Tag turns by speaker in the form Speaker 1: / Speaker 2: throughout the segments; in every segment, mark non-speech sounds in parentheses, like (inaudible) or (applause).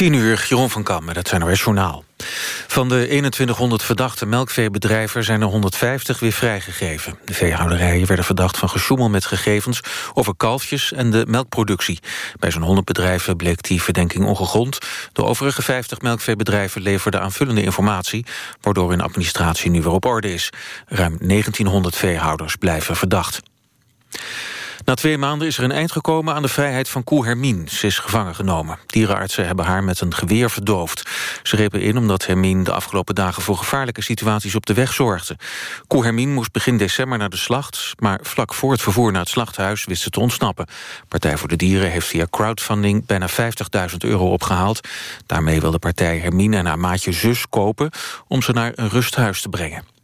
Speaker 1: 10 uur, Jeroen van Kam met het NOS Journaal. Van de 2100 verdachte melkveebedrijven zijn er 150 weer vrijgegeven. De veehouderijen werden verdacht van gesjoemel met gegevens... over kalfjes en de melkproductie. Bij zo'n 100 bedrijven bleek die verdenking ongegrond. De overige 50 melkveebedrijven leverden aanvullende informatie... waardoor hun administratie nu weer op orde is. Ruim 1900 veehouders blijven verdacht. Na twee maanden is er een eind gekomen aan de vrijheid van koe Hermine. Ze is gevangen genomen. Dierenartsen hebben haar met een geweer verdoofd. Ze grepen in omdat Hermine de afgelopen dagen... voor gevaarlijke situaties op de weg zorgde. Koe Hermine moest begin december naar de slacht... maar vlak voor het vervoer naar het slachthuis wist ze te ontsnappen. Partij voor de Dieren heeft via crowdfunding... bijna 50.000 euro opgehaald. Daarmee wil de partij Hermine en haar maatje zus kopen... om ze naar een rusthuis te brengen.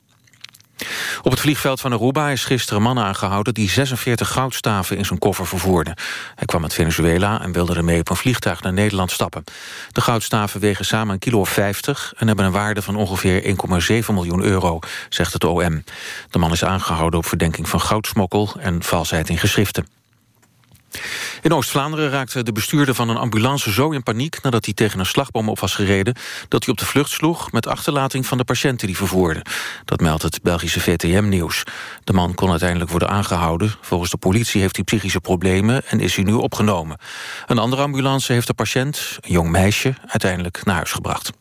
Speaker 1: Op het vliegveld van Aruba is gisteren een man aangehouden... die 46 goudstaven in zijn koffer vervoerde. Hij kwam uit Venezuela en wilde ermee op een vliegtuig naar Nederland stappen. De goudstaven wegen samen een kilo of 50... en hebben een waarde van ongeveer 1,7 miljoen euro, zegt het OM. De man is aangehouden op verdenking van goudsmokkel... en valsheid in geschriften. In Oost-Vlaanderen raakte de bestuurder van een ambulance zo in paniek... nadat hij tegen een slagboom op was gereden... dat hij op de vlucht sloeg met achterlating van de patiënten die vervoerde. Dat meldt het Belgische VTM-nieuws. De man kon uiteindelijk worden aangehouden. Volgens de politie heeft hij psychische problemen en is hij nu opgenomen. Een andere ambulance heeft de patiënt, een jong meisje... uiteindelijk naar huis gebracht.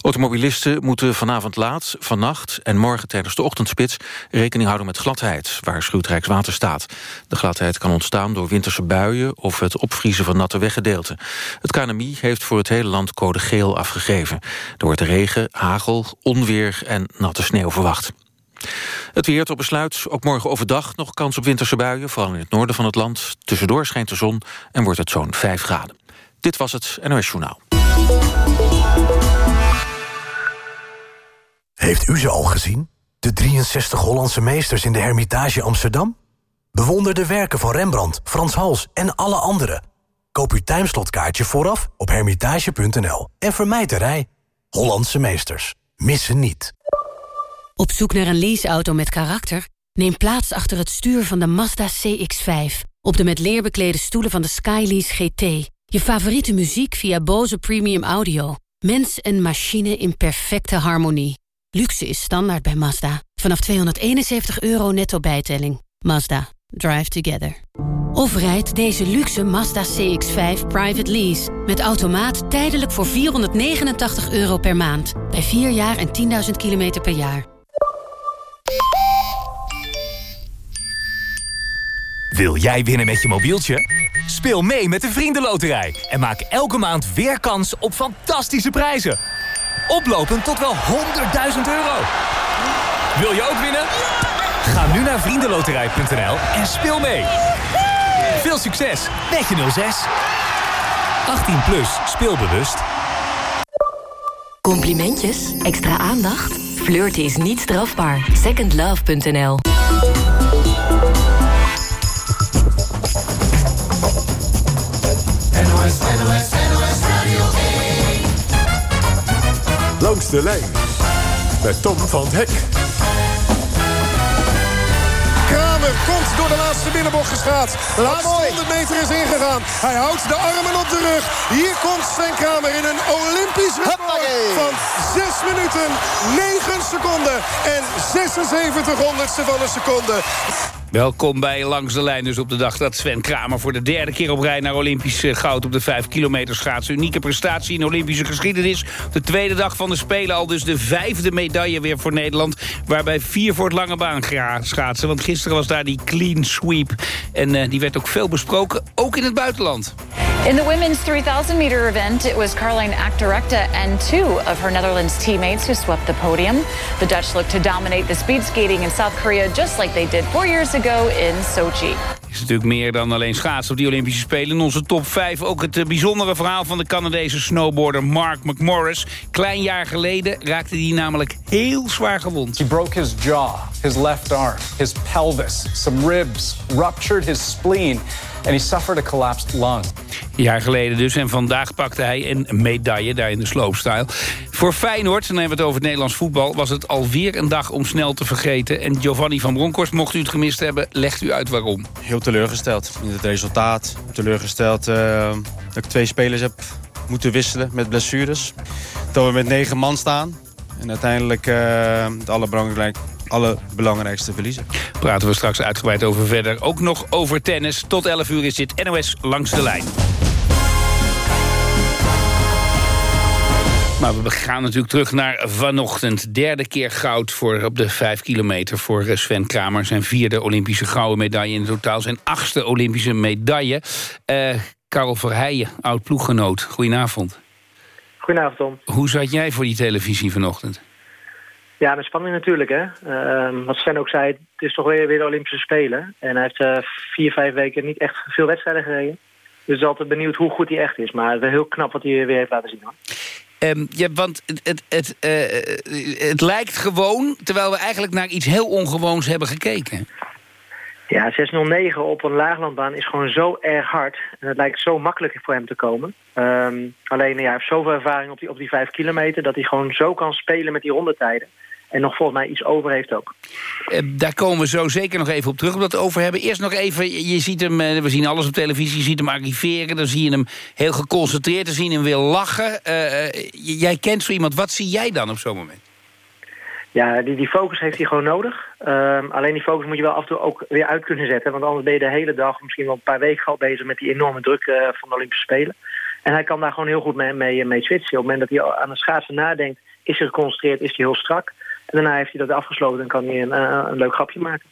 Speaker 1: Automobilisten moeten vanavond laat, vannacht en morgen tijdens de ochtendspits rekening houden met gladheid, waarschuwt Rijkswaterstaat. De gladheid kan ontstaan door winterse buien of het opvriezen van natte weggedeelten. Het KNMI heeft voor het hele land code geel afgegeven. Er wordt regen, hagel, onweer en natte sneeuw verwacht. Het weer tot besluit. Ook morgen overdag nog kans op winterse buien. Vooral in het noorden van het land. Tussendoor schijnt de zon en wordt het zo'n 5 graden. Dit was het NOS Journaal.
Speaker 2: Heeft u ze al gezien? De 63 Hollandse meesters in de Hermitage Amsterdam? Bewonder de werken van Rembrandt, Frans Hals en alle anderen. Koop uw timeslotkaartje vooraf op hermitage.nl en vermijd de rij. Hollandse meesters. Missen niet.
Speaker 3: Op zoek naar een leaseauto met karakter? Neem plaats achter het stuur van de Mazda CX-5. Op de met leer beklede stoelen van de Skylease GT. Je favoriete muziek via Bose Premium Audio. Mens en machine in perfecte harmonie. Luxe is standaard bij Mazda. Vanaf 271 euro netto bijtelling. Mazda. Drive together. Of rijd deze luxe Mazda CX-5 private lease. Met automaat tijdelijk voor 489 euro per maand. Bij 4 jaar en 10.000 kilometer per jaar.
Speaker 4: Wil jij winnen met je mobieltje? Speel mee met de Vriendenloterij. En maak elke maand weer kans op fantastische prijzen. Oplopend tot wel 100.000 euro. Wil je ook winnen? Ga nu naar vriendenloterij.nl en speel mee. Veel succes met je 06. 18 plus, speelbewust.
Speaker 5: Complimentjes? Extra aandacht? Flirten is niet strafbaar. Secondlove.nl
Speaker 6: Langs de lijn met Tom van Hek.
Speaker 7: Kramer komt door de laatste binnenbocht geschaat. De laatste 100 meter is ingegaan. Hij houdt de armen op de rug. Hier komt Sven Kramer in een Olympisch record van 6 minuten, 9 seconden en 76 honderdste van een seconde.
Speaker 8: Welkom bij Langs de Lijn, dus op de dag dat Sven Kramer... voor de derde keer op rij naar Olympisch eh, goud op de 5 kilometer schaatsen. Unieke prestatie in Olympische geschiedenis. De tweede dag van de Spelen al dus de vijfde medaille weer voor Nederland. Waarbij vier voor het lange baan schaatsen. Want gisteren was daar die clean sweep. En uh, die werd ook veel besproken, ook in het buitenland.
Speaker 9: In the women's 3000 meter event, it was Caroline Achterekte and two of her Netherlands teammates who swept the podium. The Dutch looked to dominate the speed skating in South Korea just like they did four years ago in Sochi.
Speaker 8: is natuurlijk meer dan alleen schaatsen op die Olympische Spelen. In onze top 5 ook het eh, bijzondere verhaal van de Canadese snowboarder Mark McMorris. Klein jaar geleden raakte hij namelijk heel zwaar gewond.
Speaker 10: He broke his jaw, his left arm, his pelvis, some ribs, ruptured his spleen and he suffered a collapsed lung.
Speaker 8: Een jaar geleden dus. En vandaag pakte hij een medaille daar in de slopestyle. Voor Feyenoord, dan hebben we het over het Nederlands voetbal... was het alweer een dag om snel te vergeten. En Giovanni van Bronckhorst, mocht u het gemist hebben... legt u uit waarom.
Speaker 11: Heel teleurgesteld in het resultaat. Teleurgesteld uh, dat ik twee spelers heb moeten wisselen met blessures. Dat we met negen man staan. En uiteindelijk uh, het allerbelangrijkste allerbelangrijkste verliezen.
Speaker 8: Praten we straks uitgebreid over verder. Ook nog over tennis. Tot 11 uur is dit NOS Langs de Lijn. Maar we gaan natuurlijk terug naar vanochtend. Derde keer goud voor op de vijf kilometer voor Sven Kramer. Zijn vierde Olympische gouden medaille in totaal. Zijn achtste Olympische medaille. Uh, Karel Verheijen, oud-ploeggenoot. Goedenavond.
Speaker 12: Goedenavond, Tom.
Speaker 8: Hoe zat jij voor die televisie vanochtend?
Speaker 12: Ja, met spanning natuurlijk. Hè? Uh, wat Sven ook zei, het is toch weer, weer de Olympische Spelen. En hij heeft uh, vier, vijf weken niet echt veel wedstrijden gereden. Dus altijd benieuwd hoe goed hij echt is. Maar is wel heel knap wat hij weer heeft laten zien. Hoor.
Speaker 8: Um, ja, want het, het, het, uh, het lijkt gewoon, terwijl we eigenlijk naar iets heel ongewoons hebben gekeken.
Speaker 12: Ja, 609 op een laaglandbaan is gewoon zo erg hard. En het lijkt zo makkelijk voor hem te komen. Um, alleen ja, hij heeft zoveel ervaring op die, op die vijf kilometer... dat hij gewoon zo kan spelen met die rondetijden. En nog volgens mij iets over heeft ook.
Speaker 8: Uh, daar komen we zo zeker nog even op terug, om dat over hebben. Eerst nog even, je ziet hem, uh, we zien alles op televisie, je ziet hem arriveren... dan zie je hem heel geconcentreerd, dan zie je hem weer lachen. Uh, jij kent zo iemand, wat zie jij dan op zo'n moment?
Speaker 12: Ja, die, die focus heeft hij gewoon nodig. Um, alleen die focus moet je wel af en toe ook weer uit kunnen zetten. Want anders ben je de hele dag, misschien wel een paar weken al bezig... met die enorme druk uh, van de Olympische Spelen. En hij kan daar gewoon heel goed mee, mee, mee switchen. Op het moment dat hij aan het schaatsen nadenkt... is hij geconcentreerd, is hij heel strak. En daarna heeft hij dat afgesloten en kan hij een, uh, een leuk grapje maken.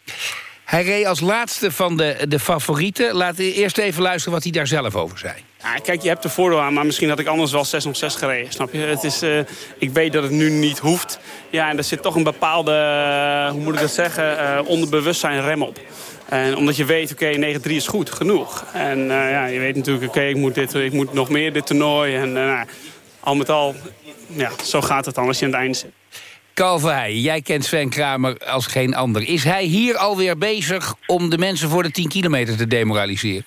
Speaker 8: Hij reed als laatste van de, de favorieten. Laten we eerst even luisteren wat hij daar zelf over zei.
Speaker 13: Ja, kijk, je hebt er voordeel aan, maar misschien had ik anders wel 6 om 6 gereden. Snap je? Het is, uh, ik weet dat het nu niet hoeft. Ja, en er zit toch een bepaalde, uh, hoe moet ik dat zeggen, uh, onderbewustzijn rem op. En omdat je weet, oké, okay, 9-3 is goed, genoeg. En ja, je weet natuurlijk, oké, okay, ik, moet dit, ik moet nog meer dit toernooi. En nou, al met al, ja, zo gaat het dan als je aan het einde zit.
Speaker 8: Kalverheij, jij kent Sven Kramer als geen ander. Is hij hier alweer bezig om de mensen voor de 10 kilometer te demoraliseren?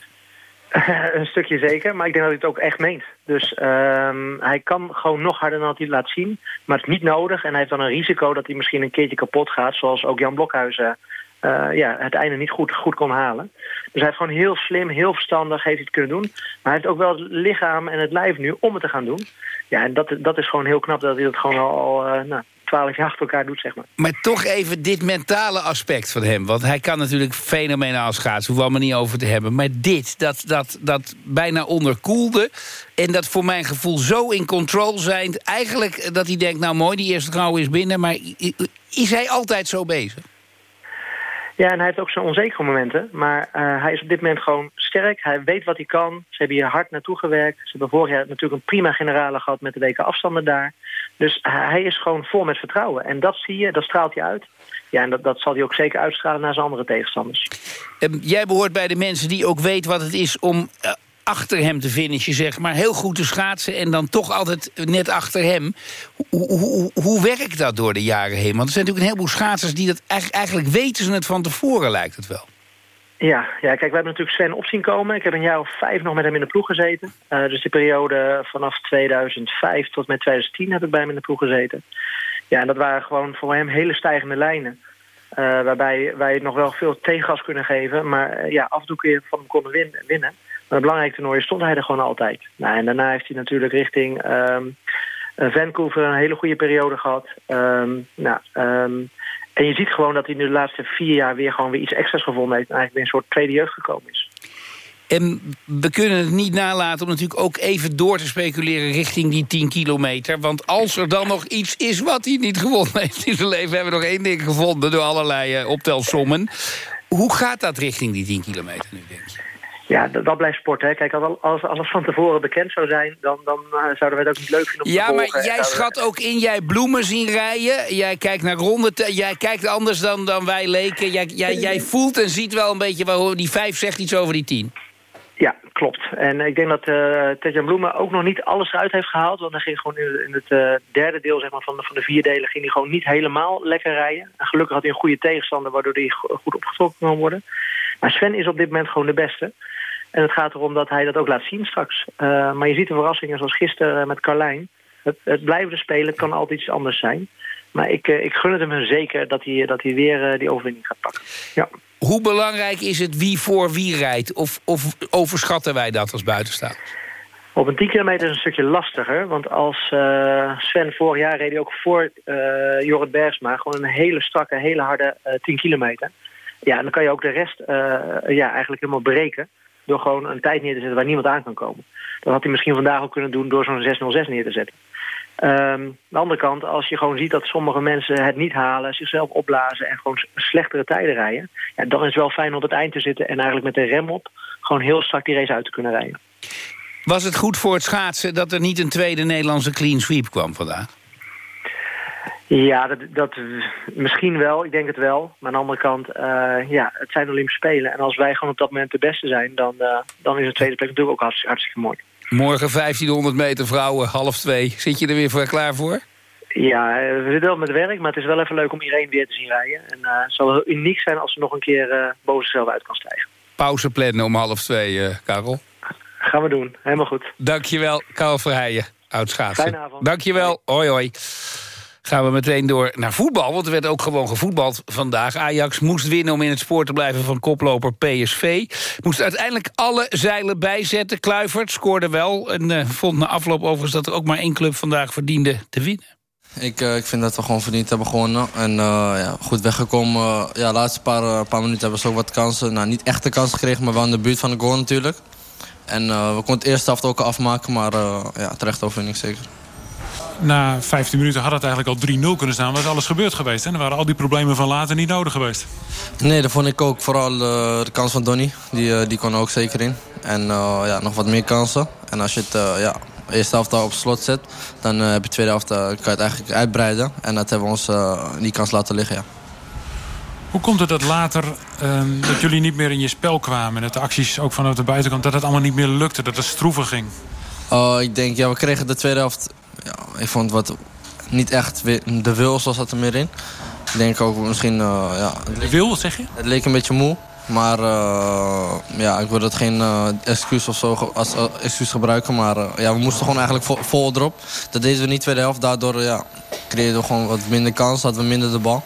Speaker 8: (laughs)
Speaker 12: een stukje zeker, maar ik denk dat hij het ook echt meent. Dus um, hij kan gewoon nog harder dan dat hij laat zien. Maar het is niet nodig en hij heeft dan een risico dat hij misschien een keertje kapot gaat... zoals ook Jan Blokhuizen uh, ja, het einde niet goed, goed kon halen. Dus hij heeft gewoon heel slim, heel verstandig heeft het kunnen doen. Maar hij heeft ook wel het lichaam en het lijf nu om het te gaan doen. Ja, en dat, dat is gewoon heel knap dat hij dat gewoon al, uh, nou, twaalf jaar achter elkaar doet, zeg maar.
Speaker 8: Maar toch even dit mentale aspect van hem. Want hij kan natuurlijk fenomenaal schaatsen, hoeven we niet over te hebben. Maar dit, dat, dat, dat bijna onderkoelde... en dat voor mijn gevoel zo in control zijn... eigenlijk dat hij denkt, nou mooi, die eerste gouden is binnen... maar is hij altijd zo bezig?
Speaker 12: Ja, en hij heeft ook zijn onzekere momenten. Maar uh, hij is op dit moment gewoon sterk. Hij weet wat hij kan. Ze hebben hier hard naartoe gewerkt. Ze hebben vorig jaar natuurlijk een prima generale gehad met de weken afstanden daar. Dus hij is gewoon vol met vertrouwen. En dat zie je, dat straalt hij uit. Ja, en dat, dat zal hij ook zeker uitstralen naar zijn andere tegenstanders.
Speaker 8: Um, jij behoort bij de mensen die ook weten wat het is om... Uh achter hem te finishen, zeg maar. Heel goed te schaatsen en dan toch altijd net achter hem. Hoe, hoe, hoe werkt dat door de jaren heen? Want er zijn natuurlijk een heleboel schaatsers... die dat eigenlijk weten ze het van tevoren, lijkt het wel.
Speaker 12: Ja, ja, kijk, we hebben natuurlijk Sven op zien komen. Ik heb een jaar of vijf nog met hem in de ploeg gezeten. Uh, dus die periode vanaf 2005 tot met 2010 heb ik bij hem in de ploeg gezeten. Ja, en dat waren gewoon voor hem hele stijgende lijnen. Uh, waarbij wij nog wel veel tegengas kunnen geven. Maar uh, ja, af en toe je van hem konden win winnen. Maar het belangrijke toernooi stond hij er gewoon altijd. Nou, en daarna heeft hij natuurlijk richting um, Vancouver een hele goede periode gehad. Um, nou, um, en je ziet gewoon dat hij nu de laatste vier jaar weer gewoon weer iets extra's gevonden heeft. En eigenlijk weer een soort tweede jeugd gekomen is.
Speaker 8: En we kunnen het niet nalaten om natuurlijk ook even door te speculeren richting die 10 kilometer. Want als er dan nog iets is wat hij niet gewonnen heeft in zijn leven... hebben we nog één ding gevonden door allerlei uh, optelsommen. Hoe gaat dat richting die 10 kilometer nu, denk je?
Speaker 12: Ja, dat, dat blijft sport. Hè. Kijk, als alles van tevoren bekend zou zijn... dan, dan uh, zouden we het ook niet leuk vinden om
Speaker 8: ja,
Speaker 12: te
Speaker 8: volgen. Ja, maar jij schat ook in, jij bloemen zien rijden. Jij kijkt naar ronde... Jij kijkt anders dan, dan wij leken. Jij, jij, jij voelt en ziet wel een beetje... Waar, die vijf zegt iets over die tien.
Speaker 12: Ja, klopt. En ik denk dat uh, Tetjan Bloemen ook nog niet alles eruit heeft gehaald. Want hij ging gewoon in, in het uh, derde deel zeg maar, van, de, van de vier delen... ging hij gewoon niet helemaal lekker rijden. En gelukkig had hij een goede tegenstander... waardoor hij goed opgetrokken kon worden. Maar Sven is op dit moment gewoon de beste. En het gaat erom dat hij dat ook laat zien straks. Uh, maar je ziet de verrassingen zoals gisteren met Carlijn. Het, het blijven spelen kan altijd iets anders zijn. Maar ik, uh, ik gun het hem zeker dat hij, dat hij weer uh, die overwinning gaat pakken. Ja.
Speaker 8: Hoe belangrijk is het wie voor wie rijdt? Of, of overschatten wij dat als buitenstaanders?
Speaker 12: Op een 10 kilometer is een stukje lastiger. Want als uh, Sven vorig jaar reed hij ook voor uh, Jorrit Bergsma... gewoon een hele strakke, hele harde uh, 10 kilometer. Ja, en dan kan je ook de rest ja, eigenlijk helemaal breken... door gewoon een tijd neer te zetten waar niemand aan kan komen. Dat had hij misschien vandaag ook kunnen doen door zo'n 606 neer te zetten. Um, aan de andere kant, als je gewoon ziet dat sommige mensen het niet halen... zichzelf opblazen en gewoon slechtere tijden rijden... Ja, dan is het wel fijn op het eind te zitten en eigenlijk met de rem op... gewoon heel strak die race uit te kunnen rijden.
Speaker 8: Was het goed voor het schaatsen dat er niet een tweede Nederlandse clean sweep kwam vandaag?
Speaker 12: Ja, dat, dat misschien wel. Ik denk het wel. Maar aan de andere kant, uh, ja, het zijn Olympische Spelen. En als wij gewoon op dat moment de beste zijn... dan, uh, dan is een tweede plek natuurlijk ook hartstikke, hartstikke mooi.
Speaker 8: Morgen 1500 meter vrouwen, half twee. Zit je er weer voor klaar voor?
Speaker 12: Ja, we zitten wel met werk, maar het is wel even leuk om iedereen weer te zien rijden. En uh, het zal heel uniek zijn als ze nog een keer boven zichzelf uit kan stijgen.
Speaker 8: Pauze plannen om half twee, Karel.
Speaker 12: Gaan we doen. Helemaal goed.
Speaker 8: Dankjewel, Karel Verheijen, oud schaatsen.
Speaker 12: Fijne avond.
Speaker 8: Dankjewel. Hoi, hoi. Gaan we meteen door naar voetbal, want er werd ook gewoon gevoetbald vandaag. Ajax moest winnen om in het spoor te blijven van koploper PSV. Moest uiteindelijk alle zeilen bijzetten. Kluivert scoorde wel en uh, vond na afloop overigens... dat er ook maar één club vandaag verdiende te winnen.
Speaker 14: Ik, uh, ik vind dat we gewoon verdiend hebben gewonnen. En uh, ja, goed weggekomen. ja, de laatste paar, paar minuten hebben ze ook wat kansen. Nou, niet echte kansen gekregen, maar wel in de buurt van de goal natuurlijk. En we konden het eerste helft ook afmaken, maar ja, terecht overwinning zeker.
Speaker 15: Na 15 minuten had het eigenlijk al 3-0 kunnen staan. Was alles gebeurd geweest. En dan waren al die problemen van later niet nodig geweest.
Speaker 14: Nee, dat vond ik ook. Vooral uh, de kans van Donny. Die, die kon er ook zeker in. En ja, nog wat meer kansen. En als je het ja, eerste helft op slot zet... dan heb je de tweede helft kan je het eigenlijk uitbreiden. En dat hebben we ons die kans laten liggen, ja.
Speaker 15: Hoe komt het dat later uh, dat jullie niet meer in je spel kwamen... en dat de acties ook vanuit de buitenkant... dat het allemaal niet meer lukte, dat het stroever ging?
Speaker 14: Uh, ik denk, ja, we kregen de tweede helft... Ja, ik vond wat niet echt de wil zoals dat er meer in. Ik denk ook misschien... Uh, ja,
Speaker 15: de wil, wat zeg je?
Speaker 14: Het leek een beetje moe. Maar uh, ja, ik wil dat geen uh, excuus of zo als excuus gebruiken. Maar ja, we moesten gewoon eigenlijk vo vol erop. Dat deden we niet tweede helft. Daardoor ja, creëerden we gewoon wat minder kans. Hadden we minder de bal.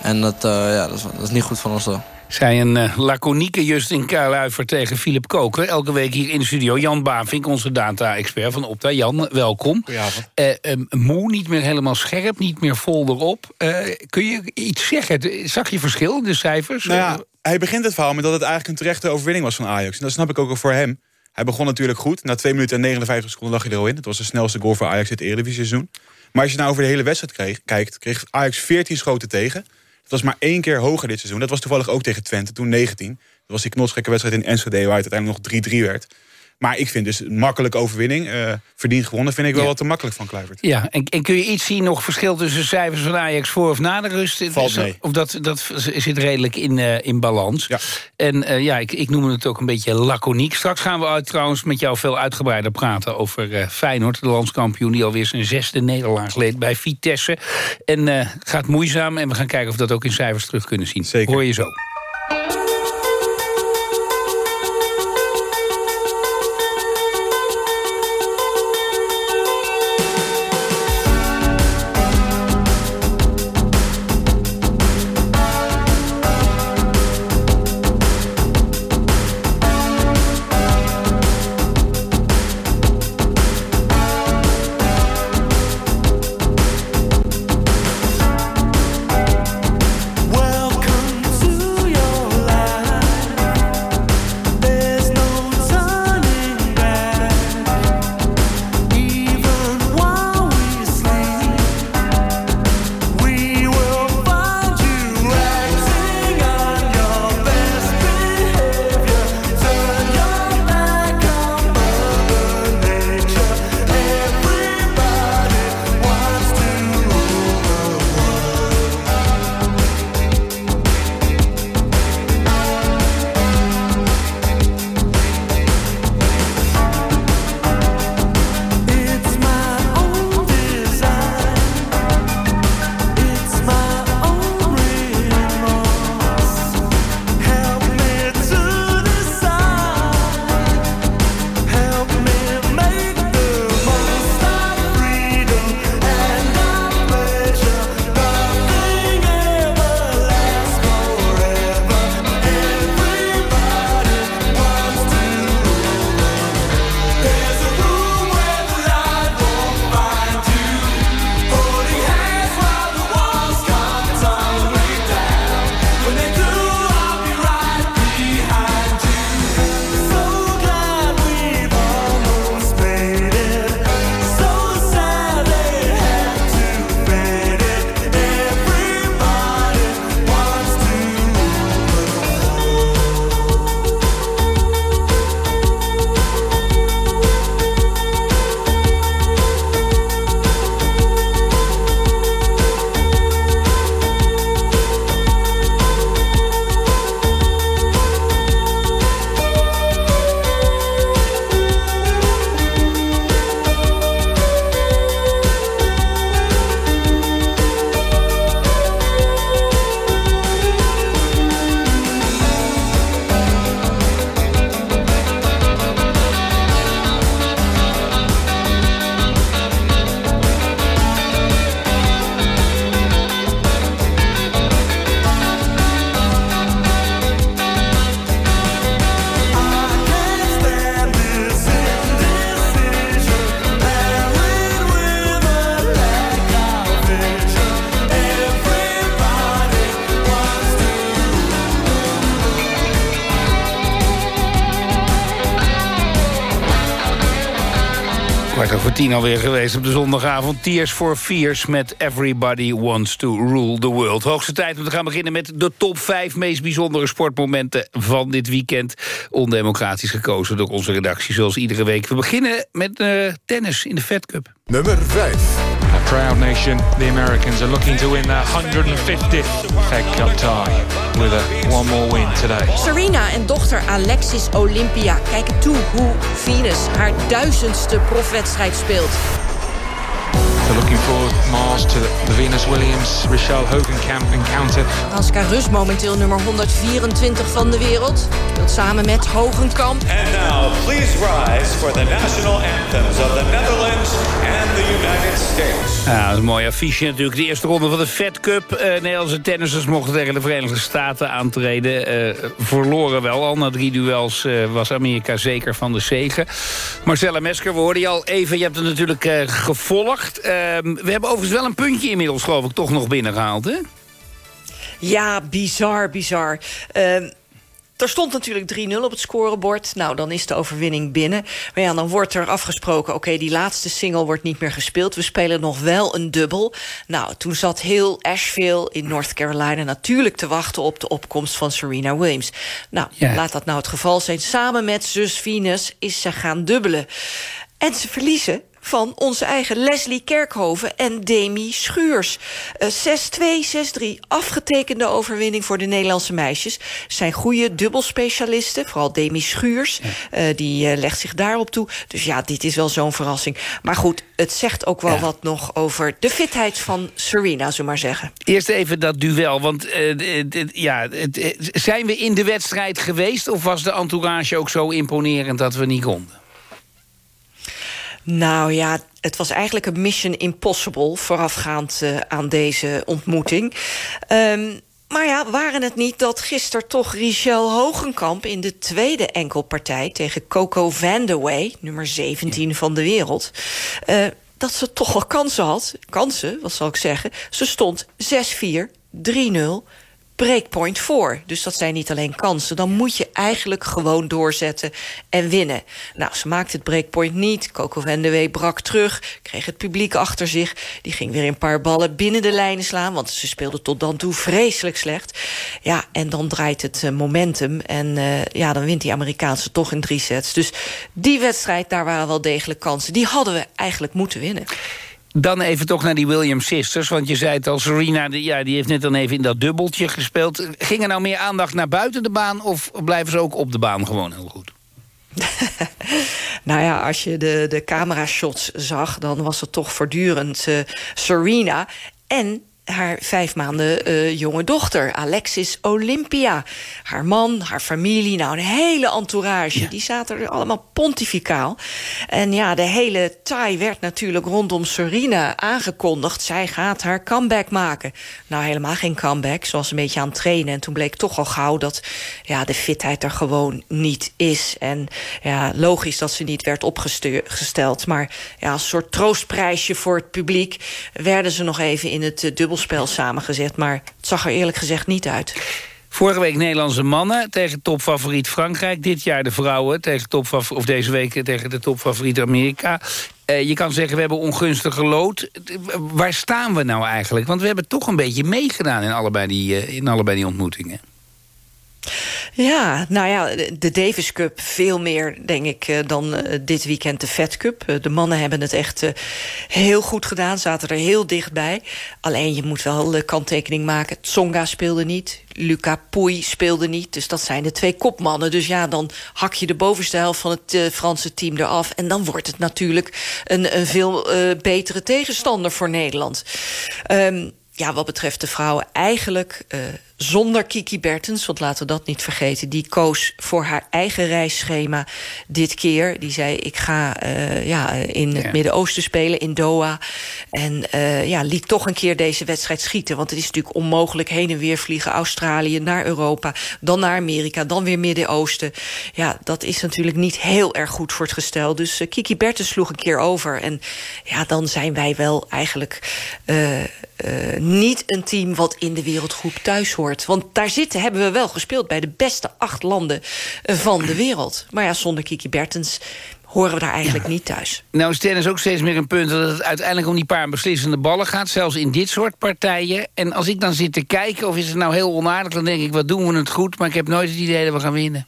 Speaker 14: En dat, ja, dat, is, dat is niet goed van ons.
Speaker 8: Zij een uh, laconieke Justin Kuiluiver tegen Philip Koker. Elke week hier in de studio. Jan Baanvink, onze data-expert van Opta. Jan, welkom. Uh, um, moe, niet meer helemaal scherp, niet meer vol erop. kun je iets zeggen? Zag je verschil in de cijfers?
Speaker 16: Nou ja, hij begint het verhaal met dat het eigenlijk een terechte overwinning was van Ajax. En dat snap ik ook voor hem. Hij begon natuurlijk goed. Na 2 minuten en 59 seconden lag hij er al in. Het was de snelste goal voor Ajax in het Eredivisie seizoen. Maar als je nou over de hele wedstrijd kreeg, kijkt, kreeg Ajax 14 schoten tegen. Het was maar één keer hoger dit seizoen. Dat was toevallig ook tegen Twente, toen 19. Dat was die knotsgekke wedstrijd in Enschede... waar het uiteindelijk nog 3-3 werd. Maar ik vind dus een makkelijke overwinning. Uh, verdiend gewonnen vind ik wel
Speaker 8: ja.
Speaker 16: wat te makkelijk van Kluivert.
Speaker 8: Ja, en, en, kun je iets zien, nog verschil tussen cijfers van Ajax voor of na de rust?
Speaker 16: Valt mee.
Speaker 8: Of dat, dat zit redelijk in, uh, in balans.
Speaker 16: Ja.
Speaker 8: En uh, ja, ik, ik noem het ook een beetje laconiek. Straks gaan we uit, trouwens met jou veel uitgebreider praten over Feyenoord. De landskampioen die alweer zijn zesde nederlaag leed bij Vitesse. En gaat moeizaam en we gaan kijken of we dat ook in cijfers terug kunnen zien.
Speaker 16: Zeker.
Speaker 8: Hoor je zo. Tien alweer geweest op de zondagavond. Tears for Fears met Everybody Wants to Rule the World. Hoogste tijd om te gaan beginnen met de top 5 meest bijzondere sportmomenten van dit weekend. Ondemocratisch gekozen door onze redactie, zoals iedere week. We beginnen met uh, tennis in de Fed Cup.
Speaker 6: Nummer 5.
Speaker 17: A proud nation, the Americans are looking to win their 150th With a one more win today.
Speaker 18: Serena en dochter Alexis Olympia kijken toe hoe Venus haar duizendste profwedstrijd speelt.
Speaker 17: They're looking forward, Mars to the Venus Williams, Rochelle Hogenkamp encounter.
Speaker 18: Anska Rus, momenteel nummer 124 van de wereld. Speelt samen met Hogenkamp.
Speaker 19: And now, please rise for the national anthems of the Netherlands and the United States.
Speaker 8: Ja, dat is een mooi affiche natuurlijk. De eerste ronde van de Fed Cup. Uh, Nederlandse tennissers mochten tegen de Verenigde Staten aantreden. Uh, verloren wel al. Na drie duels uh, was Amerika zeker van de zegen. Marcella Mesker, we hoorden je al even. Je hebt het natuurlijk gevolgd. Ehm, we hebben overigens wel een puntje inmiddels, geloof ik, toch nog binnengehaald, hè?
Speaker 18: Ja, bizar, bizar. Uh, er stond natuurlijk 3-0 op het scorebord. Nou, dan is de overwinning binnen. Maar ja, dan wordt er afgesproken... oké, die laatste single wordt niet meer gespeeld. We spelen nog wel een dubbel. Nou, toen zat heel Asheville in North Carolina... natuurlijk te wachten op de opkomst van Serena Williams. Nou, ja. laat dat nou het geval zijn. Samen met zus Venus is ze gaan dubbelen. En ze verliezen van onze eigen Leslie Kerkhoven en Demi Schuurs. Uh, 6-2, 6-3, afgetekende overwinning voor de Nederlandse meisjes. Zijn goede dubbelspecialisten, vooral Demi Schuurs. Uh, die uh, legt zich daarop toe. Dus ja, dit is wel zo'n verrassing. Maar goed, het zegt ook wel ja. wat nog over de fitheid van Serena, zullen maar zeggen.
Speaker 8: Eerst even dat duel, want ja, zijn we in de wedstrijd geweest... of was de entourage ook zo imponerend dat we niet konden?
Speaker 18: Nou ja, het was eigenlijk een mission impossible... voorafgaand uh, aan deze ontmoeting. Um, maar ja, waren het niet dat gisteren toch Richel Hogenkamp... in de tweede enkelpartij tegen Coco Vandeweghe... nummer 17 van de wereld... Uh, dat ze toch wel kansen had. Kansen, wat zal ik zeggen. Ze stond 6-4, 3-0 breakpoint voor. Dus dat zijn niet alleen kansen. Dan moet je eigenlijk gewoon doorzetten en winnen. Nou, ze maakte het breakpoint niet. Coco van de Wee brak terug, kreeg het publiek achter zich. Die ging weer een paar ballen binnen de lijnen slaan... want ze speelde tot dan toe vreselijk slecht. Ja, en dan draait het uh, momentum. En uh, ja, dan wint die Amerikaanse toch in drie sets. Dus die wedstrijd, daar waren wel degelijk kansen. Die hadden we eigenlijk moeten winnen.
Speaker 8: Dan even toch naar die Williams Sisters. Want je zei het al, Serena die, ja, die heeft net dan even in dat dubbeltje gespeeld. Ging er nou meer aandacht naar buiten de baan... of blijven ze ook op de baan gewoon heel goed? (laughs)
Speaker 18: nou ja, als je de, de camera-shots zag... dan was het toch voortdurend uh, Serena... en haar vijf maanden uh, jonge dochter, Alexis Olympia. Haar man, haar familie, nou een hele entourage. Ja. Die zaten er allemaal pontificaal. En ja, de hele taai werd natuurlijk rondom Serena aangekondigd. Zij gaat haar comeback maken. Nou, helemaal geen comeback. Ze was een beetje aan het trainen. En toen bleek toch al gauw dat ja, de fitheid er gewoon niet is. En ja, logisch dat ze niet werd opgesteld. Maar ja, als een soort troostprijsje voor het publiek... werden ze nog even in het uh, dubbel spel samengezet. Maar het zag er eerlijk gezegd niet uit.
Speaker 8: Vorige week Nederlandse mannen tegen topfavoriet Frankrijk. Dit jaar de vrouwen tegen top of deze week tegen de topfavoriet Amerika. Uh, je kan zeggen, we hebben ongunstige lood. Waar staan we nou eigenlijk? Want we hebben toch een beetje meegedaan in allebei die, uh, in allebei die ontmoetingen.
Speaker 18: Ja, nou ja, de Davis Cup veel meer, denk ik, eh, dan dit weekend de Fed Cup. De mannen hebben het echt heel goed gedaan, zaten er heel dichtbij. Alleen je moet wel de kanttekening maken. Tsonga speelde niet, Luca Pouy speelde niet. Dus dat zijn de twee kopmannen. Dus ja, dan hak je de bovenste helft van het Franse team eraf. En dan wordt het natuurlijk een, veel betere tegenstander voor Nederland. Um, ja, wat betreft de vrouwen eigenlijk zonder Kiki Bertens. Want laten we dat niet vergeten. Die koos voor haar eigen reisschema dit keer. Die zei, ik ga uh, ja, in het ja. Midden-Oosten spelen, in Doha. En uh, ja, liet toch een keer deze wedstrijd schieten. Want het is natuurlijk onmogelijk heen en weer vliegen. Australië, naar Europa, dan naar Amerika, dan weer Midden-Oosten. Ja, dat is natuurlijk niet heel erg goed voor het gestel. Dus uh, Kiki Bertens sloeg een keer over. En ja, dan zijn wij wel eigenlijk... Niet een team wat in de wereldgroep thuis hoort. Want daar zitten, hebben we wel gespeeld bij de beste acht landen van de wereld. Maar ja, zonder Kiki Bertens horen we daar eigenlijk niet thuis.
Speaker 8: Nou is tennis ook steeds meer een punt dat het uiteindelijk om die paar beslissende ballen gaat. Zelfs in dit soort partijen. En als ik dan zit te kijken of is het nou heel onaardig... dan denk ik, wat doen we het goed? Maar ik heb nooit het idee dat we gaan winnen.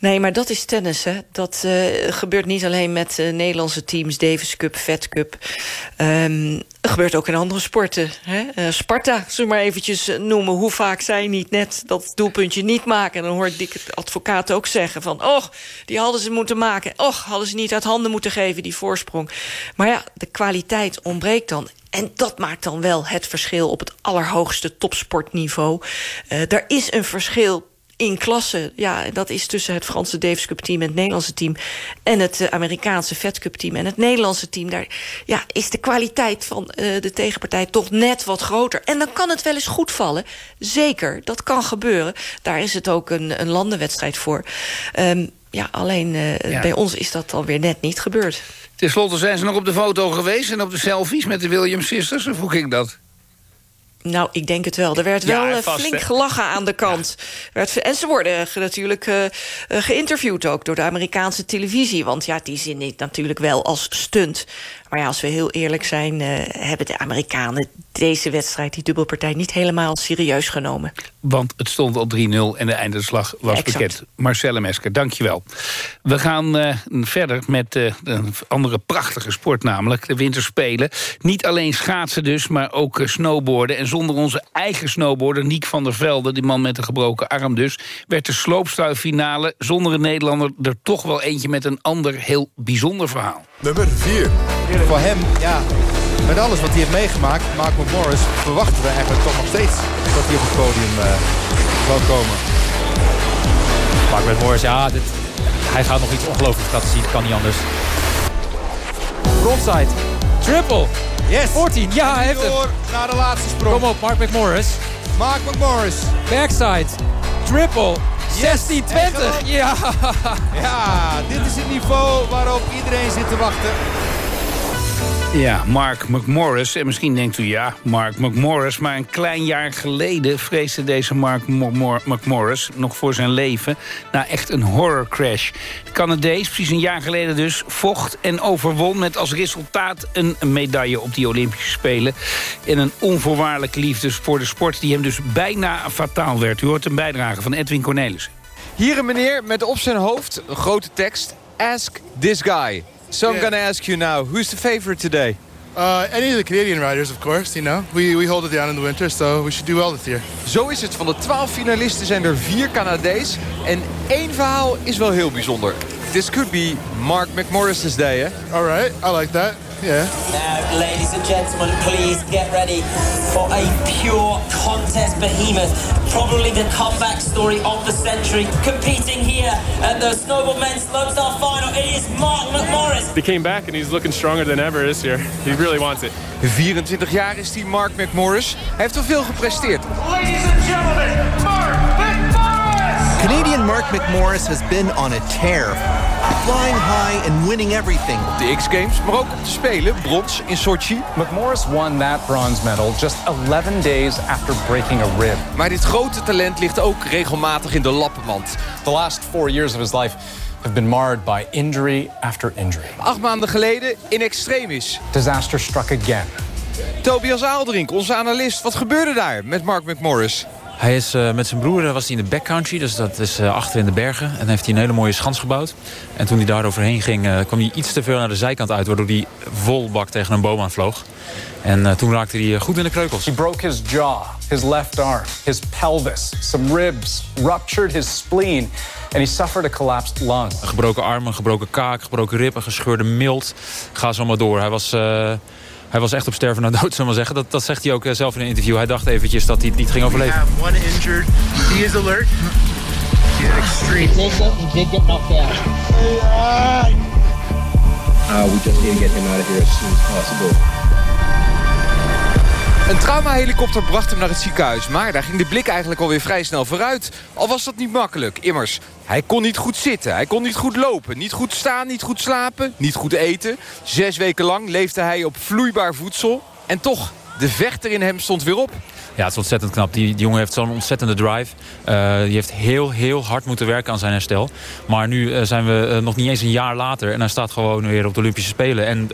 Speaker 18: Nee, maar dat is tennis. Hè. Dat uh, gebeurt niet alleen met uh, Nederlandse teams, Davis Cup, Fed Cup. Het gebeurt ook in andere sporten. Hè. Uh, Sparta, zullen maar eventjes noemen. Hoe vaak zij niet net dat doelpuntje niet maken. En dan hoor ik die advocaat ook zeggen van... och, die hadden ze moeten maken. Och, hadden ze niet uit handen moeten geven, die voorsprong. Maar ja, de kwaliteit ontbreekt dan. En dat maakt dan wel het verschil op het allerhoogste topsportniveau. Uh, er is een verschil in klasse. Ja, dat is tussen het Franse Davis Cup team en het Nederlandse team... en het uh, Amerikaanse Fed Cup team en het Nederlandse team. Daar ja, is de kwaliteit van uh, de tegenpartij toch net wat groter. En dan kan het wel eens goed vallen. Zeker, dat kan gebeuren. Daar is het ook een, een landenwedstrijd voor. Um, ja, alleen uh, ja. bij ons is dat alweer net niet gebeurd.
Speaker 8: Ten slotte zijn ze nog op de foto geweest... en op de selfies met de Williams Sisters. Of hoe ging dat?
Speaker 18: Nou, ik denk het wel. Er werd wel vast, flink he? gelachen aan de kant. Ja. En ze worden natuurlijk uh, geïnterviewd ook door de Amerikaanse televisie. Want ja, die zien dit natuurlijk wel als stunt. Maar ja, als we heel eerlijk zijn... Uh, hebben de Amerikanen deze wedstrijd, die dubbelpartij... niet helemaal serieus genomen.
Speaker 8: Want het stond al 3-0 en de eindeslag was bekend. Marcelle Mesker, dankjewel. We gaan uh, verder met uh, een andere prachtige sport namelijk. De winterspelen. Niet alleen schaatsen dus, maar ook snowboarden. En zonder onze eigen snowboarder, Niek van der Velde... die man met een gebroken arm dus... werd de sloopstuiffinale zonder een Nederlander... er toch wel eentje met een ander heel bijzonder verhaal.
Speaker 6: Nummer 4.
Speaker 20: Voor hem, ja, met alles wat hij heeft meegemaakt, Marco Morris, verwachten we eigenlijk toch nog steeds dat hij op het podium uh, zal komen.
Speaker 21: Marco Morris, ja, dit, hij gaat nog iets ongelooflijks laten zien, kan niet anders. Frontside, triple,
Speaker 20: yes.
Speaker 21: 14, ja, hij heeft
Speaker 20: Door
Speaker 21: het.
Speaker 20: naar de laatste sprong.
Speaker 21: Kom op, Mark McMorris.
Speaker 20: Mark McMorris.
Speaker 21: Backside, triple, 16, 20. Ja.
Speaker 20: ja, dit is het niveau waarop iedereen zit te wachten.
Speaker 8: Ja, Mark McMorris. En misschien denkt u, ja, Mark McMorris. Maar een klein jaar geleden vreesde deze Mark McMorris... nog voor zijn leven na echt een horrorcrash. De Canadees, precies een jaar geleden dus, vocht en overwon... met als resultaat een medaille op die Olympische Spelen. En een onvoorwaardelijke liefde voor de sport... die hem dus bijna fataal werd. U hoort een bijdrage van Edwin Cornelissen.
Speaker 20: Hier een meneer met op zijn hoofd een grote tekst... Ask this guy. So I'm going to ask you now, who's the favorite today?
Speaker 22: Uh, any of the Canadian riders, of course. You know, we, we hold it down in the winter, so we should do well this year.
Speaker 20: Zo is het. Van de 12 finalisten zijn er vier Canadees. En één verhaal is wel heel bijzonder. This could be Mark McMorris's day, hè?
Speaker 22: All right, I like that. Yeah.
Speaker 23: Now, ladies and gentlemen, please get ready for a pure contest behemoth. Probably the comeback story of the century. Competing here at the Snowball Men's Lone Star Final, it is Mark McMorris.
Speaker 24: He came back and he's looking stronger than ever this year. He really wants it.
Speaker 20: 24 jaar is die Mark McMorris. Hij heeft al veel gepresteerd.
Speaker 23: Ladies and gentlemen, Mark McMorris!
Speaker 25: Canadian Mark McMorris has been on a tear. Flying high and winning everything.
Speaker 20: Op de X-Games, maar ook op de Spelen, brons in Sochi.
Speaker 10: McMorris won that bronze medal just 11 days after breaking a rib.
Speaker 20: Maar dit grote talent ligt ook regelmatig in de lappenmand.
Speaker 10: The last four years of his life have been marred by injury after injury.
Speaker 20: Acht maanden geleden in extremis.
Speaker 10: Disaster struck again.
Speaker 20: Tobias Aalderink, onze analist. Wat gebeurde daar met Mark McMorris?
Speaker 21: Hij is uh, met zijn broer was hij in de backcountry, dus dat is uh, achter in de bergen. En heeft hij een hele mooie schans gebouwd. En toen hij daar overheen ging, uh, kwam hij iets te veel naar de zijkant uit... waardoor hij vol bak tegen een boom aanvloog. En toen raakte hij goed in de kreukels.
Speaker 10: He broke his jaw, his left arm, his pelvis, some ribs, ruptured his spleen... and he suffered a collapsed lung.
Speaker 21: Een gebroken arm, een gebroken kaak, gebroken rib, een gescheurde milt. Ga zo maar door. Hij was... Hij was echt op sterven naar dood, (laughs) zullen we maar zeggen. Dat, dat zegt hij ook zelf in een interview. Hij dacht eventjes dat hij het niet ging overleven.
Speaker 22: We have one injured. He is alert. Yeah, extreme.
Speaker 23: He did get knocked out.
Speaker 26: Uh, we just need to get him out of here as soon as possible.
Speaker 20: Een traumahelikopter bracht hem naar het ziekenhuis. Maar daar ging de blik eigenlijk alweer vrij snel vooruit. Al was dat niet makkelijk. Immers, hij kon niet goed zitten. Hij kon niet goed lopen. Niet goed staan, niet goed slapen. Niet goed eten. Zes weken lang leefde hij op vloeibaar voedsel. En toch, de vechter in hem stond weer op.
Speaker 21: Ja, het is ontzettend knap. Die, die jongen heeft zo'n ontzettende drive. Uh, die heeft heel, heel hard moeten werken aan zijn herstel. Maar nu uh, zijn we uh, nog niet eens een jaar later. En hij staat gewoon weer op de Olympische Spelen. En